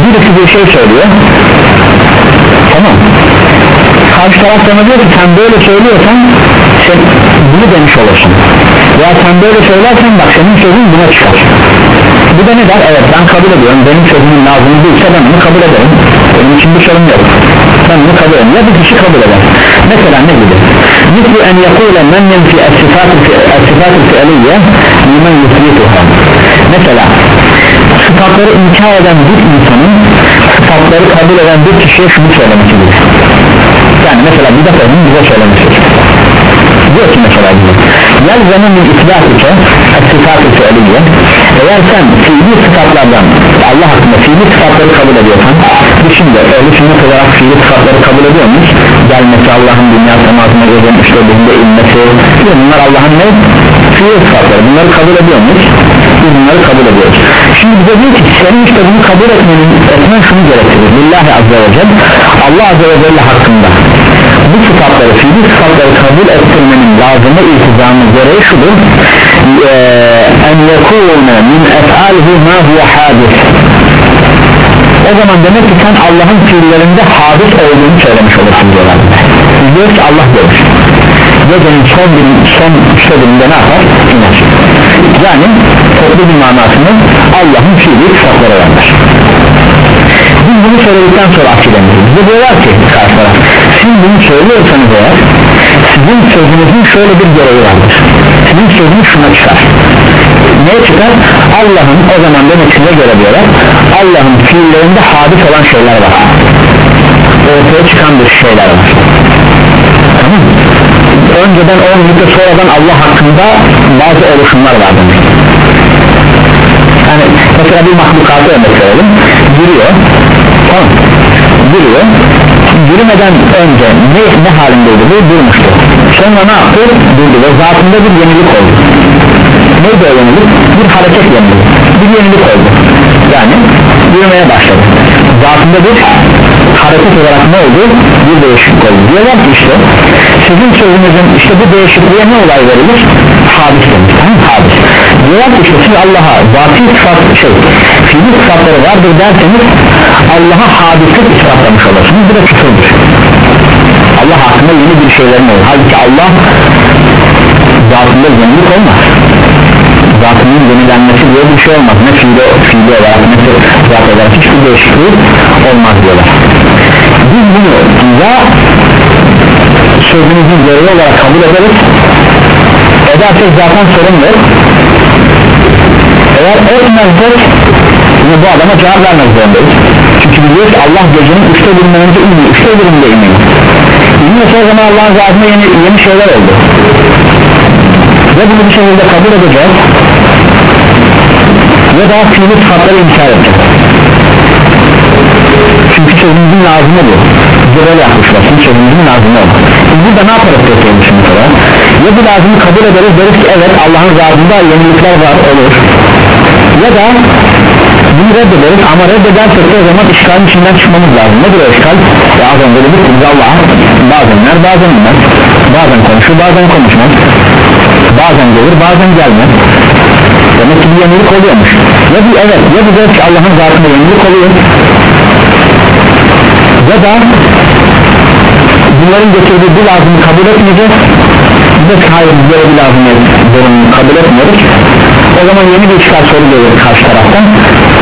birisi bir şey söylüyor. Tamam karşı taraf sana diyor ki sen böyle söylüyorsan sen bunu demiş olursun ya sen böyle söylersen bak senin sözün buna çıkar bu da ne der evet ben kabul ediyorum benim sözümün lazım değilse ben bunu kabul ederim benim için bir sorun yok ben bunu kabul ederim ya bir kişi kabul eder mesela ne gibi مثل en yakule men yenfi es-sifat-ı fi'liye limen yusrituha mesela sıfatları inkar eden bir insanın sıfatları kabul eden bir kişiye şunu söylemesi gibi yani mesela bir defa bize söylemesi diyor ki mesela bize yelzeme min isbatike sıfat-ı fi'liye eğer sen fiili sıfatlardan Allah hakkında fiili sıfatları kabul ediyorsan şimdi öyle sünnet olarak fiili sıfatları kabul ediyor muyuz gelmesi Allah'ın dünya semasına gözün işlediğinde inmesi bunlar Allah'ın ne? Fiili sıfatları. Bunları kabul ediyor muyuz biz bunları kabul ediyoruz şimdi bize diyor ki senin işte bunu kabul etmenin etmen şunu gerektirir. Lillahi Azze ve Celle Allah Azze ve Celle hakkında bu sıfatları fiili sıfatları kabul ettirmenin lazımı iltizamı gereği şudur. En yekûne min ef'alihi ma huve hadis o zaman demek ki sen Allah'ın fiillerinde hadis olduğunu söylemiş olursun diyorlar. Diyor ki Allah demiş gecenin son bir son sözünde ne yapar? iner yani toplu bir manasını Allah'ın fiili sıfatları vardır biz bunu söyledikten sonra akidemiz. Bize diyorlar ki karşı taraf siz bunu söylüyorsanız eğer sizin sözünüzün şöyle bir gereği vardır. Sizin sözünüz şuna çıkar. Neye çıkar? Allah'ın o zaman demek size göre diyorlar Allah'ın fiillerinde hadis olan şeyler var. Ortaya çıkan bir şeyler var. Tamam? Önceden olmayıp da sonradan Allah hakkında bazı oluşumlar var demek. Yani mesela bir mahlukatı örnek verelim. Yürüyor tamam. Yürüyor yürümeden önce ne, ne halindeydi bu durmuştu. Sonra ne yaptı? Durdu ve zatında bir yenilik oldu. Neydi o yenilik? Bir hareket yeniliği bir yenilik oldu. Yani yürümeye başladı. Zatında bir hareket olarak ne oldu? Bir değişiklik oldu. Diyorlar ki işte sizin sözünüzün işte bu değişikliğe ne olay verilir? Hadis demiş tamam hadis. Diyorlar ki işte siz Allah'a zati sıfat şey fiili sıfatları vardır derseniz Allah'a hadislik ispatlamış olursunuz. Bu da küfürdür Allah hakkında yeni bir şeylerin olur? Halbuki Allah zatında yenilik olmaz zatının yenilenmesi diye bir şey olmaz. Ne fiili, fiili olarak ne zat olarak hiçbir değişiklik olmaz diyorlar. Biz bunu ya sözümüzün gereği olarak kabul ederiz edersek zaten sorun yok eğer etmezsek yine bu adama cevap vermek zorundayız. Çünkü biliyoruz Allah gecenin üçte birinden önce iniyor üçte birinde iniyor. İniyorsa o zaman Allah'ın zatında yeni, yeni şeyler oldu ve bunu bir şekilde kabul edeceğiz ve daha fiili sıfatları inkar edeceğiz çünkü sözümüzün lazımı bu. Böyle yaklaşmasın sözümüzün lazımı o Biz burada ne yaparız peki mesela. Ya bu lazımı kabul ederiz deriz ki evet Allah'ın zatında yenilikler var olur. Ya da bunu reddederiz ama reddedersek de o zaman işgalin içinden çıkmamız lazım. Nedir o işgal? Ya az önce dedik ki biz Allah'a bazenler bazen inmez bazen konuşur bazen konuşmaz. Bazen gelir bazen gelmez. Demek ki bir yenilik oluyormuş. Ya bir evet ya bir deriz ki Allah'ın zatında yenilik oluyor. Ya da bunların getirdiği bu lazımı kabul etmeyeceğiz. Biz hayır bizlere bir lazım kabul etmiyoruz. O zaman yeni bir işgal soru gelir karşı taraftan.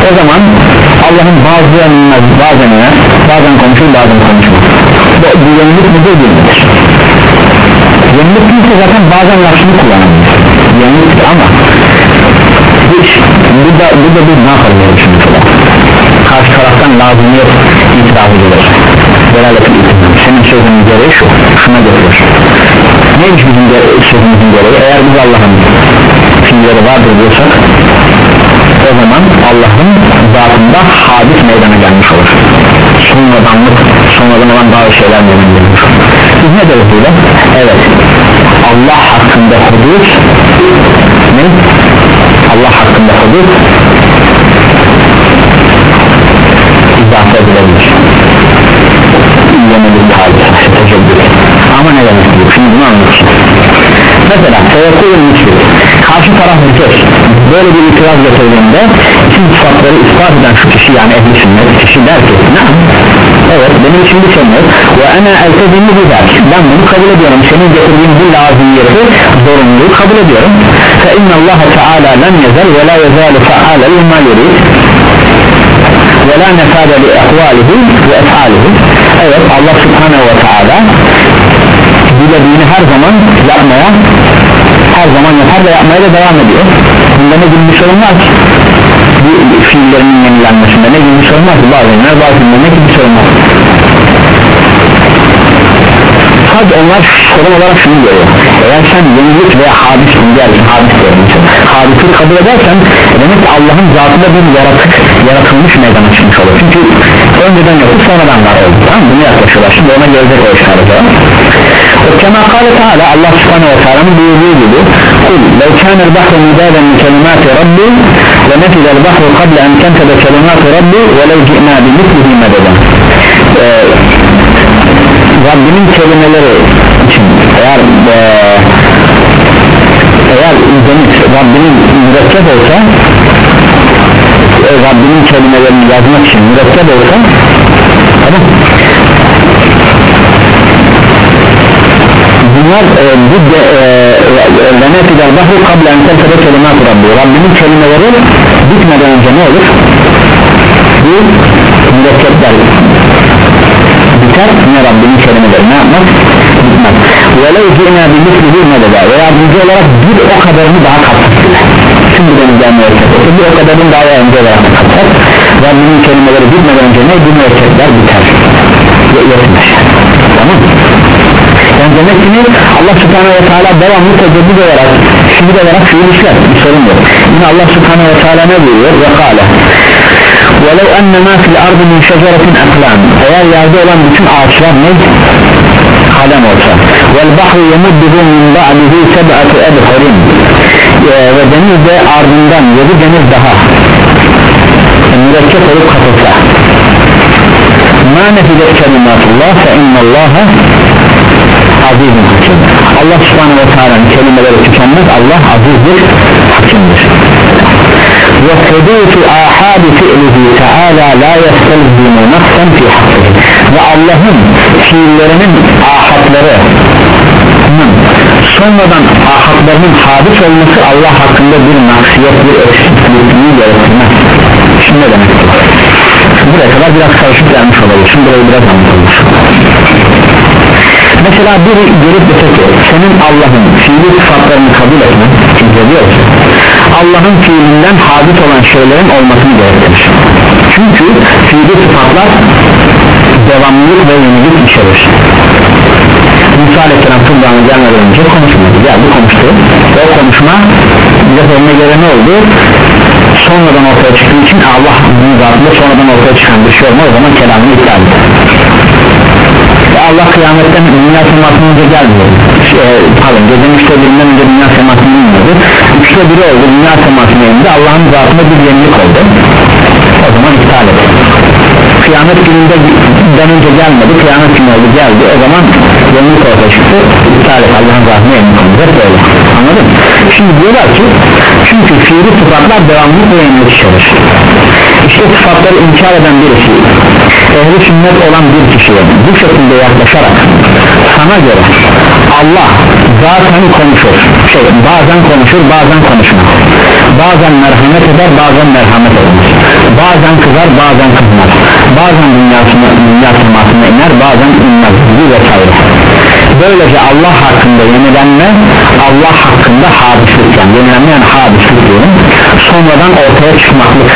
O zaman Allah'ın bazı yanına bazen iner bazen konuşur bazen konuşmaz. Bu, bu yenilik midir değildir yenilik değilse zaten bazen lafını kullanabilir yenilik ama bu iş burada, burada biz ne yapabiliriz şimdi? Karşı taraftan lazımiyet itiraz edilir delaletin senin sözünün gereği şu şuna getirir neymiş bizim sözümüzün gereği? Eğer biz Allah'ın fiilleri vardır diyorsak o zaman Allah'ın zatında hadis meydana gelmiş olur. Sonradanlık sonradan olan bazı şeyler meydana gelmiş olur. Biz ne deriz burada evet. Allah hakkında hudut ne? Allah hakkında hudut izah edilebilir tecebbür ama ne demek bu? Şimdi bunu anlatayım mesela tevekkülün müşrik karşı taraf bir böyle bir itiraz getirdiğinde tüm sıfatları ispat eden şu kişi yani ehli sünnet kişi der ki evet benim için bir sorun yok. Ve ana eltezimli güzel ben bunu kabul ediyorum. Senin getirdiğin bu lazımiyeti zorunluluğu kabul ediyorum. Fe innallaha teala lem yezel ve la yezalu feale lima yurid. Ve la nefade li ehvalihi ve efalihi evet Allah subhanehu ve teala dilediğini her zaman yapmaya her zaman yapar ve yapmaya da devam ediyor. Bunda ne gibi bir sorun var ki bu fiillerinin yenilenmesinde ne gibi bir sorun var ki bazenler bazenler ne gibi bir fakat onlar sorun olarak şunu görüyor. Eğer sen yenilik veya hadis diyorsun hadis görmüşsün hadisi kabul edersen demek ki Allah'ın zatında bir yaratık yaratılmış meydan açmış olur. Çünkü önceden yoktu sonradan var oldu. Tamam bunu yaklaşıyorlar. Şimdi ona gelecek o işaret o kema kâle teâlâ Allah subhanehu ve teâlâ'nın buyurduğu gibi kul lev kânel bahru müdâden min kelimâti rabbi ve nefidel bahru kable en kentede kelimâti rabbi ve lev ci'nâ bi mitlihi Rabbimin kelimeleri için eğer e, eğer izlenip Rabbinin mürekkep olsa e, Rabbinin kelimelerini yazmak için mürekkep olsa tamam. Bunlar e, bu de lenetidel bahri kable en tefede kelimat Rabbi. Rabbimin kelimeleri bitmeden önce ne olur? Bu mürekkepler biter ne Rabbinin kelimeleri ne yapmak? Bitmez velev zina bir mislihi medede ve yardımcı olarak bir o kadarını daha tüm bu denizden mürekkep bir o kadarını daha yardımcı olarak katsak Rabbinin kelimeleri bitmeden önce ne? Bu mürekkepler biter. Ve yetmez. Tamam. Yani demek ki Allah subhanahu ve teala devamlı tecrübe olarak fiil olarak fiil işler. Bir sorun yok. Yine Allah subhanahu ve teala ne buyuruyor? Ve kâle وَلَوْ أَنَّ مَا فِي الْأَرْضِ مِنْ شَجَرَةٍ أَقْلَامٍ eğer yerde olan bütün ağaçlar ne? kalem olsa وَالْبَحْرُ يَمُدُّهُ مِنْ بَعْدِهِ سَبْعَةُ أَبْحَرٍ ve deniz de ardından yedi deniz daha mürekkep olup katılsa ma nefidet kelimatullah fe innallaha azizun hakim Allah subhanahu ve teala'nın kelimeleri tükenmez Allah azizdir hakimdir ve hudutu ahadi fi'lihi teala la yestelzimu nafsen fi hakkı ve Allah'ın fiillerinin ahadları sonradan ahadlarının hadis olması Allah hakkında bir naksiyet bir eksikliğini gerektirmez şimdi ne demek buraya kadar biraz karışık gelmiş olabilir şimdi burayı biraz anlatılmış mesela biri gelip dese ki senin Allah'ın fiili sıfatlarını kabul etmen çünkü diyor? ki Allah'ın fiilinden hadis olan şeylerin olmasını gerektirir çünkü fiili sıfatlar devamlılık ve yenilik içerir. Musa Aleyhisselam Tuğba'nın gelmeden önce konuşmadı. Geldi konuştu. Ve o konuşma bize önüne göre ne oldu? Sonradan ortaya çıktığı için Allah zatında sonradan ortaya çıkan bir şey olma o zaman kelamını iptal Allah kıyametten dünya semasından önce gelmiyor e, pardon gecenin üçte birinden önce dünya semasını inmiyordu üçte biri oldu dünya semasına indi Allah'ın zatında bir yenilik oldu o zaman iptal etti kıyamet gününde den önce gelmedi kıyamet günü oldu geldi o zaman yenilik ortaya çıktı iptal et Allah'ın zatına yenilik oldu böyle anladın mı? şimdi diyorlar ki çünkü fiili sıfatlar devamlılık ve yenilik içerir işte sıfatları inkar eden birisi ehli sünnet olan bir kişiye bu şekilde yaklaşarak sana göre Allah zaten konuşur. Şey bazen konuşur bazen konuşmaz. Bazen merhamet eder bazen merhamet etmez bazen kızar bazen kızmaz. Bazen dünyasına, dünya semasına iner bazen inmez gibi vesaire. Böylece Allah hakkında yenilenme Allah hakkında hadislik yani yenilenme yani hadislik diyorum sonradan ortaya çıkmaklık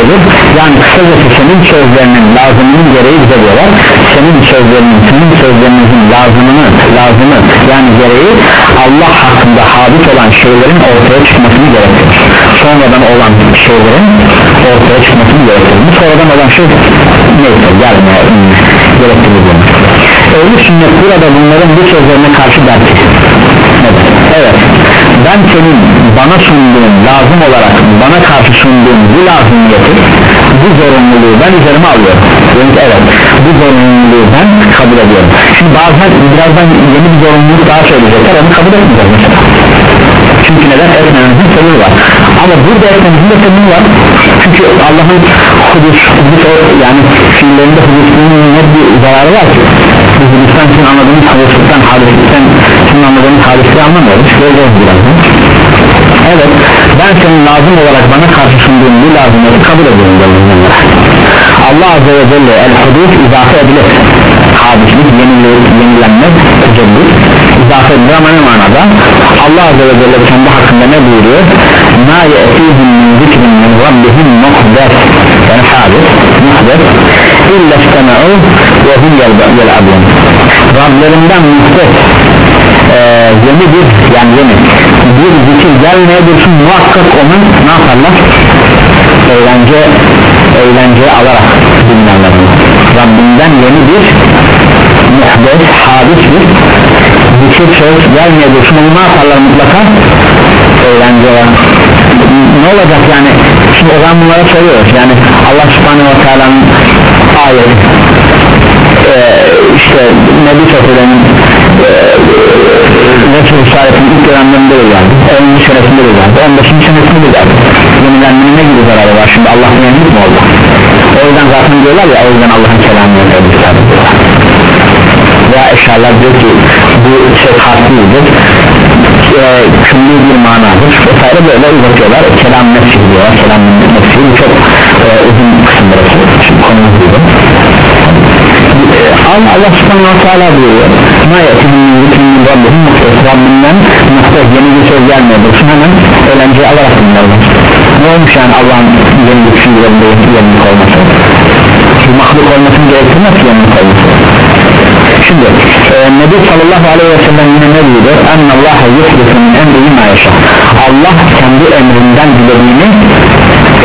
olur. Yani kısacası senin sözlerinin lazımının gereği bize diyorlar. Senin sözlerinin senin sözlerinizin lazımını lazımı yani gereği Allah hakkında hadis olan şeylerin ortaya çıkmasını gerektirir. Sonradan olan şeylerin ortaya çıkmasını gerektirir. Bu sonradan olan şey neyse gelmeye gerektirir Ehli sünnet burada bunların bu sözlerine karşı der ki evet. Ben senin bana sunduğun lazım olarak bana karşı sunduğun bu lazımiyeti bu zorunluluğu ben üzerime alıyorum. Yani evet bu zorunluluğu ben kabul ediyorum. Şimdi bazen birazdan yeni bir zorunluluk daha söyleyecekler onu kabul etmeyeceğiz mesela. Çünkü neden? Etmemizin sebebi var. Ama burada etmemizin de sebebi var. Çünkü Allah'ın hudus, hudus yani fiillerinde hudusunun ne bir zararı var ki? Biz hudustan sizin anladığımız hudustan hadislikten sizin anladığımız hadisliği anlamıyoruz göreceğiz birazdan evet ben senin lazım olarak bana karşı sunduğun bu lazımları kabul ediyorum Allah Azze ve Celle el hudus izafe edilir. Hadislik yenilenme tecellüt izafe edilir. Ama ne manada? Allah Azze ve Celle kendi hakkında ne buyuruyor? Ma ye'tihim min zikrin min rabbihim muhdes yani hadis muhdes illa istema'u ve hum yel'abun. Rablerinden muhdes e, yeni bir yani yeni bir zikir gelmeye dursun muhakkak onu ne yaparlar? Eğlence eğlence alarak dinlerler Rabbinden yeni bir muhdes hadis bir zikir söz gelmeye dursun onu ne yaparlar mutlaka? Eğlence var ne olacak yani? Şimdi o zaman bunlara soruyoruz. Yani Allah subhanehu ve teala'nın ayet e, işte Nebi Sofya'nın e, Resul Saadet'in ilk dönemlerinde de geldi. 10. senesinde de geldi. 15. senesinde de geldi. Yenilenmenin ne gibi zararı var? Şimdi Allah'ın yenilik mi oldu? O yüzden zaten diyorlar ya o yüzden Allah'ın kelamını yapıyorlar veya eşyalar diyor ki bu şey farklıydı e, bir manadır. Vesaire böyle uzatıyorlar. Kelam nefsi diyorlar. Kelam nefsi çok e, uzun kısımları konumuz ama Allah subhanahu wa ta'ala buyuruyor. Ma yetimin yetimin Rabbim muhtes Rabbinden muhtes yeni bir söz gelmiyordur şu hemen eğlenceyi alarak dinlerler ne olmuş yani Allah'ın yeni bir fiillerinde yenilik olması? Bir mahluk olmasını gerektirmez ki yenilik olması. Şimdi e, Nebi sallallahu aleyhi ve sellem yine ne diyordu ennallaha yuhlisun emrihi ma yaşa Allah kendi emrinden dilediğini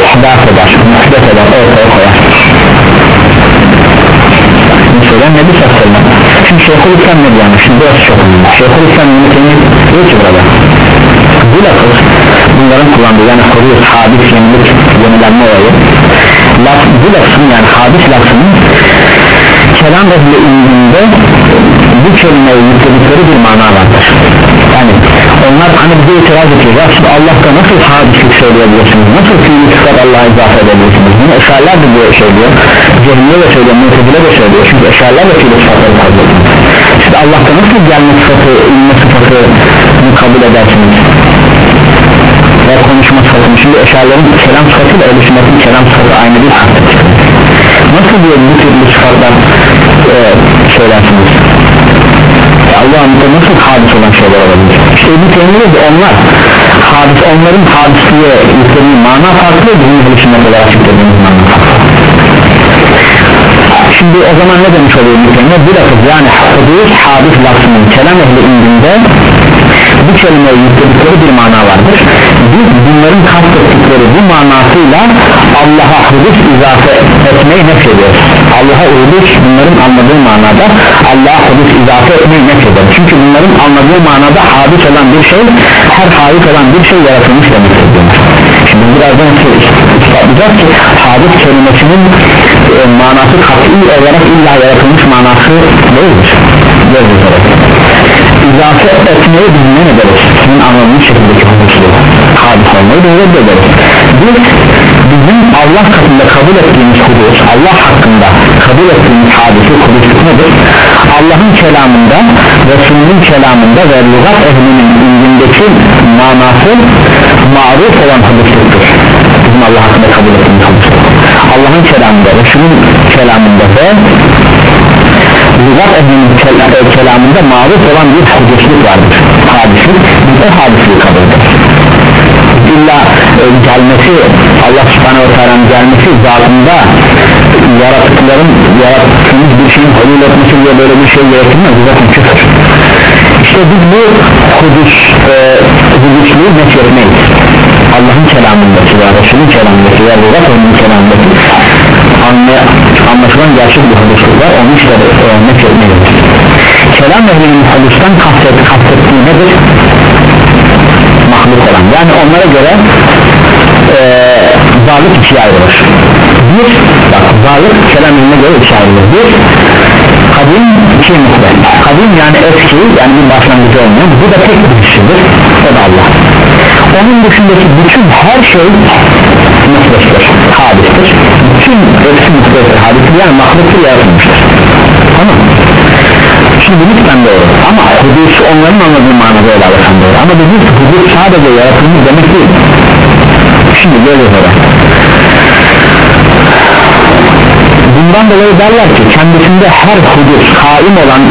ihdas eder muhdet eder ortaya koyar mesela Nebi sallallahu ve şimdi Şeyhülislam ne diyor şimdi burası çok önemli Şeyhülislam yönetimi diyor ki burada bu lafız bunların kullandığı yani huruz, hadis, yenilik, yenilenme olayı. Laf, bu lafın yani hadis lafının kelam ehli ilminde bu kelimeye yükledikleri bir mana vardır. Yani onlar hani bize itiraz ediyor. Ya siz Allah'ta nasıl hadislik söyleyebilirsiniz? Nasıl fiili sıfat Allah'a izafe edebilirsiniz? Bunu eşarlar da diyor söylüyor cehmiye de söylüyor mutezile de söylüyor. Çünkü eşarlar da fiili sıfatları kabul ediyor. Siz Allah'ta nasıl gelme sıfatı ilme sıfatı kabul edersiniz? Ve konuşma sıfatını şimdi eşarların kelam sıfatı ile ölüşmetin kelam sıfatı aynı bir nasıl diyor bu türlü sıfatlar e, söylersiniz Allah'ın nasıl hadis olan şeyler olabilir? İşte bu temiyle de onlar. Hadis onların hadisliğe yüklediği mana farklı bizim gelişimler olarak yüklediğimiz mana şimdi o zaman ne demiş oluyor bu kelime bu lafız yani hudus hadis lafzının kelam ehli indinde bu kelimeye yükledikleri bir mana vardır. Biz bunların kastettikleri bu manasıyla Allah'a hudus izafe etmeyi nefyediyoruz Allah'a hudus bunların anladığı manada Allah'a hudus izafe etmeyi nefyediyoruz çünkü bunların anladığı manada hadis olan bir şey her hadis olan bir şey yaratılmış demektir şimdi birazdan ispatlayacağız ki hadis kelimesinin e, manası kat'i olarak illa yaratılmış manası değildir. Değildir izafe etmeyi biz ne ederiz? Sizin anladığınız şekildeki huduslu hadis olmayı biz reddederiz biz bizim Allah katında kabul ettiğimiz hudus Allah hakkında kabul ettiğimiz hadisi hudusluk nedir? Allah'ın kelamında Resulünün kelamında ve lügat ehlinin indindeki manası maruf olan hudusluktur bizim Allah hakkında kabul ettiğimiz hudusluk Allah'ın kelamında Resulün kelamında ve lügat ehlinin kelamında maruf olan bir hudusluk vardır. Hadisi biz o hadisliği kabul illa e, gelmesi Allah subhanehu ve teala'nın gelmesi zatında yaratıkların yarattığımız bir şeyin halil etmesi diye böyle bir şey gerektirmez. Zaten küfür. İşte biz bu hudus e, hudusluğu nefretmeyiz Allah'ın kelamındaki ve Resulün kelamındaki ve onun kelamındaki anlaşılan gerçek bir hudusluk var. Onu işte e, nefretmeyiz kelam ehlinin hudustan kastet, kastettiği nedir? mahluk olan. Yani onlara göre e, varlık ikiye ayrılır. Bir bak varlık kelam eline göre ikiye ayrılır. Bir kadim iki muhtemel kadim yani eski yani bir başlangıcı olmayan bu da tek bir kişidir. O da Allah onun dışındaki bütün her şey muhtemel hadistir. Bütün hepsi muhtemel hadistir yani mahluktur yaratılmıştır. Tamam. Şimdi lütfen doğru. Ama hudus onların anladığı manada ele alırsan doğru. Ama biz hudus sadece yaratılmış demek değil. Şimdi böyle böyle bundan dolayı derler ki kendisinde her hudus kaim olan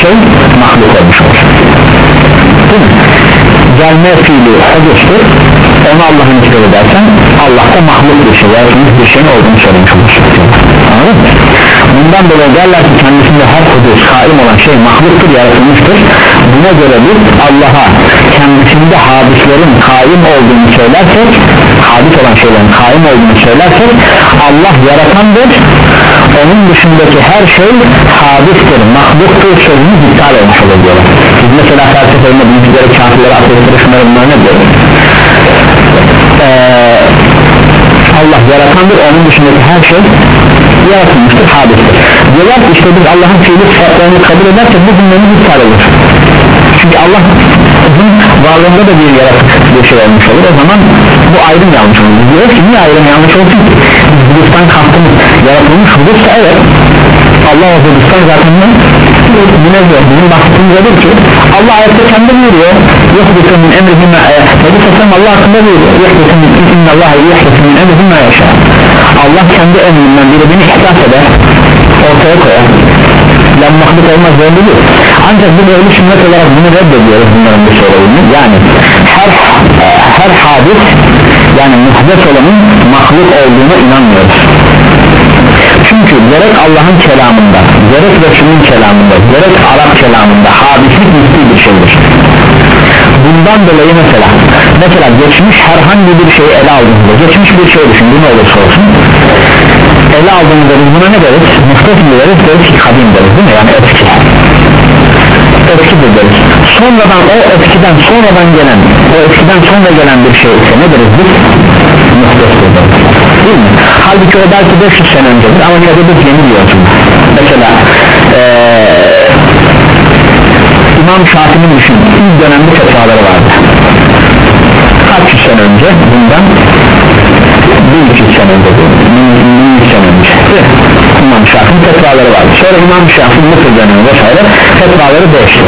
şey mahluk olmuş olur. Değil mi? Gelme fiili hudustur onu Allah'ın istiyor edersen Allah'ta mahluk bir şey yaratılmış bir şeyin olduğunu söylemiş olursun bundan dolayı derler ki kendisinde her hudus kaim olan şey mahluktur yaratılmıştır. Buna göre biz Allah'a kendisinde hadislerin kaim olduğunu söylersek hadis olan şeylerin kaim olduğunu söylersek Allah yaratandır onun dışındaki her şey hadistir mahluktur sözünü iptal olmuş olur diyorlar biz mesela felsefelerinde büyükleri kafirleri ateistleri şunları bunları ne diyoruz? Ee, Allah yaratandır onun dışındaki her şey yaratılmıştır hadistir. Diyorlar ki işte biz Allah'ın fiili sıfatlarını kabul edersek bu cümlemiz iptal olur çünkü Allah varlığında da bir yaratık bir şey olmuş olur. O zaman bu ayrım yanlış olur. Diyor ki niye ayrım yanlış olsun ki? Biz hudustan kastımız yaratılmış hudussa evet Allah o hudustan zaten ne? münezzeh bizim bahsettiğimiz ki Allah ayette kendi buyuruyor. Yuhdusu min emrihime Nebi Sassan Allah hakkında buyuruyor. Yuhdusu min innallaha yuhdusu min emrihime yaşa. Allah kendi emrinden dilediğini ihdas eder ortaya koyar İslam mahluk olmaz zorlu değil. Ancak biz öyle sünnet olarak bunu reddediyoruz bunların bu söylediğini yani her her hadis yani muhdes olanın mahluk olduğuna inanmıyoruz. Çünkü gerek Allah'ın kelamında gerek Resul'ün kelamında gerek Arap kelamında hadislik nispi bir şeydir. Bundan dolayı mesela mesela geçmiş herhangi bir şeyi ele aldığımızda geçmiş bir şey düşün ne olursa olsun ele aldığımızda biz buna ne deriz? muhtes mi deriz? deriz ki kadim deriz değil mi? yani eski eskidir deriz sonradan o eskiden sonradan gelen o eskiden sonra gelen bir şey ise ne deriz biz? muhtestir deriz değil mi? halbuki o belki 500 sene öncedir ama yine de biz yeni diyorsun mesela ee, İmam Şafii'nin düşün ilk dönemde fetvaları vardı kaç yüz sene önce bundan 1200 sene önce 1100 sene önce İmam Şafii'nin fetvaları vardı sonra İmam Şafii Mısır dönemi vesaire fetvaları değişti.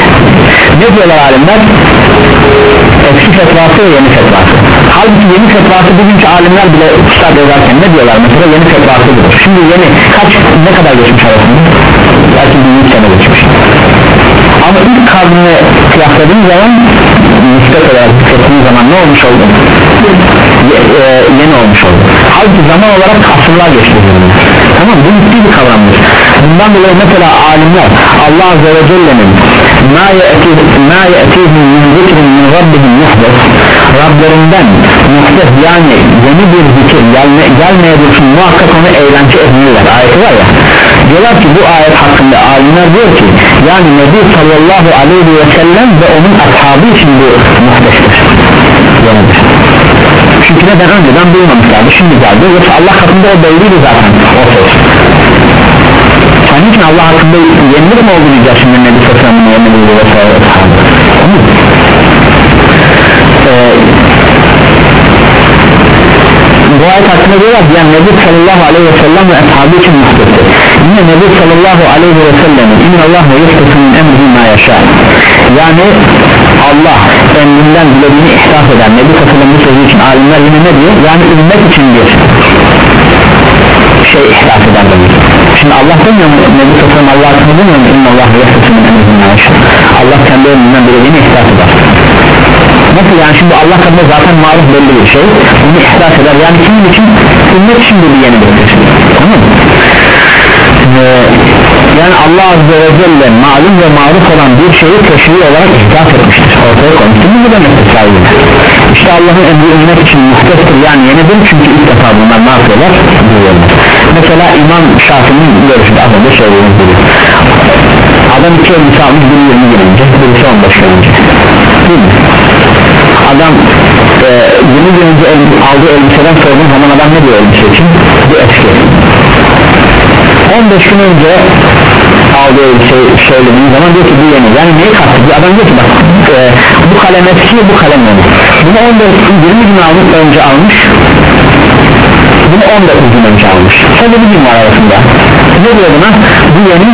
Ne diyorlar alimler? Eski fetvası ve yeni fetvası. Halbuki yeni fetvası bugünkü alimler bile kitap yazarken ne diyorlar mesela? Yeni fetvası budur. Şimdi yeni kaç ne kadar geçmiş arasında belki 1100 sene geçmiş. Ama ilk kavmine kıyasladığın zaman nispet olarak tükettiğin zaman ne olmuş oldu? Ye, e, yeni olmuş oldu. Halbuki zaman olarak asırlar geçti. Tamam bu ciddi bir kavramdır. Bundan dolayı mesela alimler Allah Azze ve Celle'nin ma ye'tihim min zikrin min rabbihim muhdes Rablerinden muhdes yani yeni bir zikir gelme, gelmeye dursun muhakkak onu eğlence edinirler ayeti var ya diyorlar ki bu ayet hakkında alimler diyor ki yani Nebi sallallahu aleyhi ve sellem ve onun ashabı için bu muhtestir yenidir çünkü neden önceden duymamışlardı şimdi geldi. Yoksa Allah katında o belliydi zaten. O senin için Allah hakkında yenilik mi oldu diyeceğiz şimdi Nebi Sassan'ın yeniliği ve sonra ee, bu ayet hakkında diyorlar yani Nebi sallallahu aleyhi ve sellem ve ashabı için muhtestir yine Nebi sallallahu aleyhi ve sellem innallah ve yuftesin emri ma yaşa yani Allah emrinden dilediğini ihsas eder. Nebi sallallahu bu sözü için alimler yine ne diyor? Yani ümmet için bir şey ihsas eder demek. Şimdi Allah demiyor mu? Nebi sallallahu Allah hakkında demiyor mu? İnnallah ve yuftesin emri ma yaşa Allah kendi emrinden dilediğini ihsas eder Nasıl yani? Şimdi Allah katında zaten maruf belli bir şey. Bunu ihsas eder. Yani kimin için? Ümmet için bir yeni bir şey. Tamam mı? Ee, yani Allah Azze ve Celle malum ve maruf olan bir şeyi teşhir olarak ihsas etmiştir. Ortaya koymuştur. Bu demektir sahibi İşte Allah'ın emri ümmet için muhtestir. Yani yenidir çünkü ilk defa bunlar ne yapıyorlar? Duyuyorlar Mesela İmam Şafii'nin görüşü az önce söylediğimiz gibi. Adam iki elbise almış biri 20 gün önce birisi 15 gün önce Değil mi? Adam e, 20 gün önce aldığı elbiseden sorduğum zaman adam ne diyor elbise için? bu eski 15 gün önce aldığı elbiseyi söylediğim zaman diyor ki bu yeni. Yani neyi kastı adam diyor ki bak e, bu kalem eski bu kalem yeni. Bunu 15 20 gün almış, önce almış bunu 19 gün önce almış. Sadece bir gün var arasında. Ne diyor buna? Bu yeni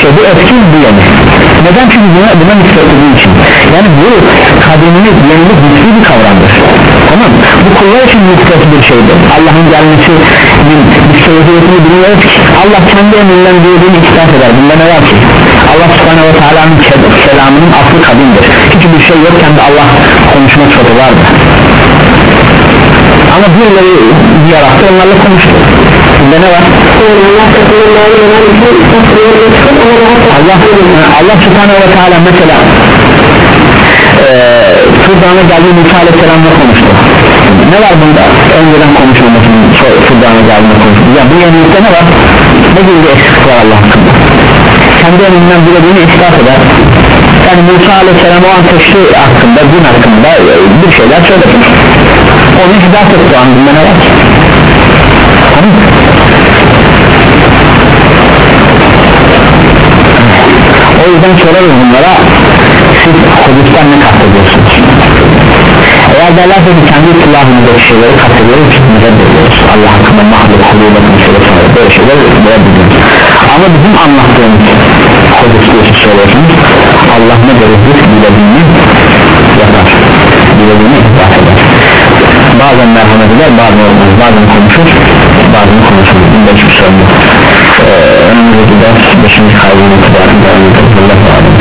şey bu eski bu yeni. Neden? Çünkü buna, buna nispetlediği için. Yani bu kadimlik yenilik güçlü bir kavramdır. Tamam. Bu kullar için nispet bir şeydir. Allah'ın gelmesinin sebebiyetini bilmiyoruz ki. Allah kendi emrinden dilediğini itiraf eder. Bunda ne var ki? Allah subhanehu ve teala'nın selamının aslı kadimdir. Hiçbir şey yokken de Allah konuşma sıfatı vardır ama birileri yarattı onlarla konuştu bunda ne var? Allah Allah subhanehu ve teala mesela ee, Fırdan'a geldiği Musa aleyhisselamla konuştu. Ne var bunda? Önceden konuşulmasının Fırdan'a geldiğinde konuştu ya bu yenilikte ne var? Ne gibi bir eksiklik var Allah hakkında kendi elinden dilediğini ispat eder. Yani Musa aleyhisselam o an teşri hakkında din hakkında e, bir şeyler söyledi onu hidayet etti o an bunda ne var tamam o yüzden sorarız bunlara siz Kudüs'ten ne kastediyorsunuz? Eğer derlerse ki kendi silahımızdaki şeyleri kastediyoruz müreddediyoruz Allah hakkında mahluk hududda konuşuyoruz böyle şeyler müreddediyoruz ama bizim anlattığımız Kudüs'ü söylüyorsunuz Allah ne deriz biz yapar dilediğini ihbar eder bazen merhamet eder bazen olmaz. Bazen konuşur bazen konuşur. Bunda hiçbir sorun yok Ee, önümüzdeki ders 5. kaydının itibaren devam olun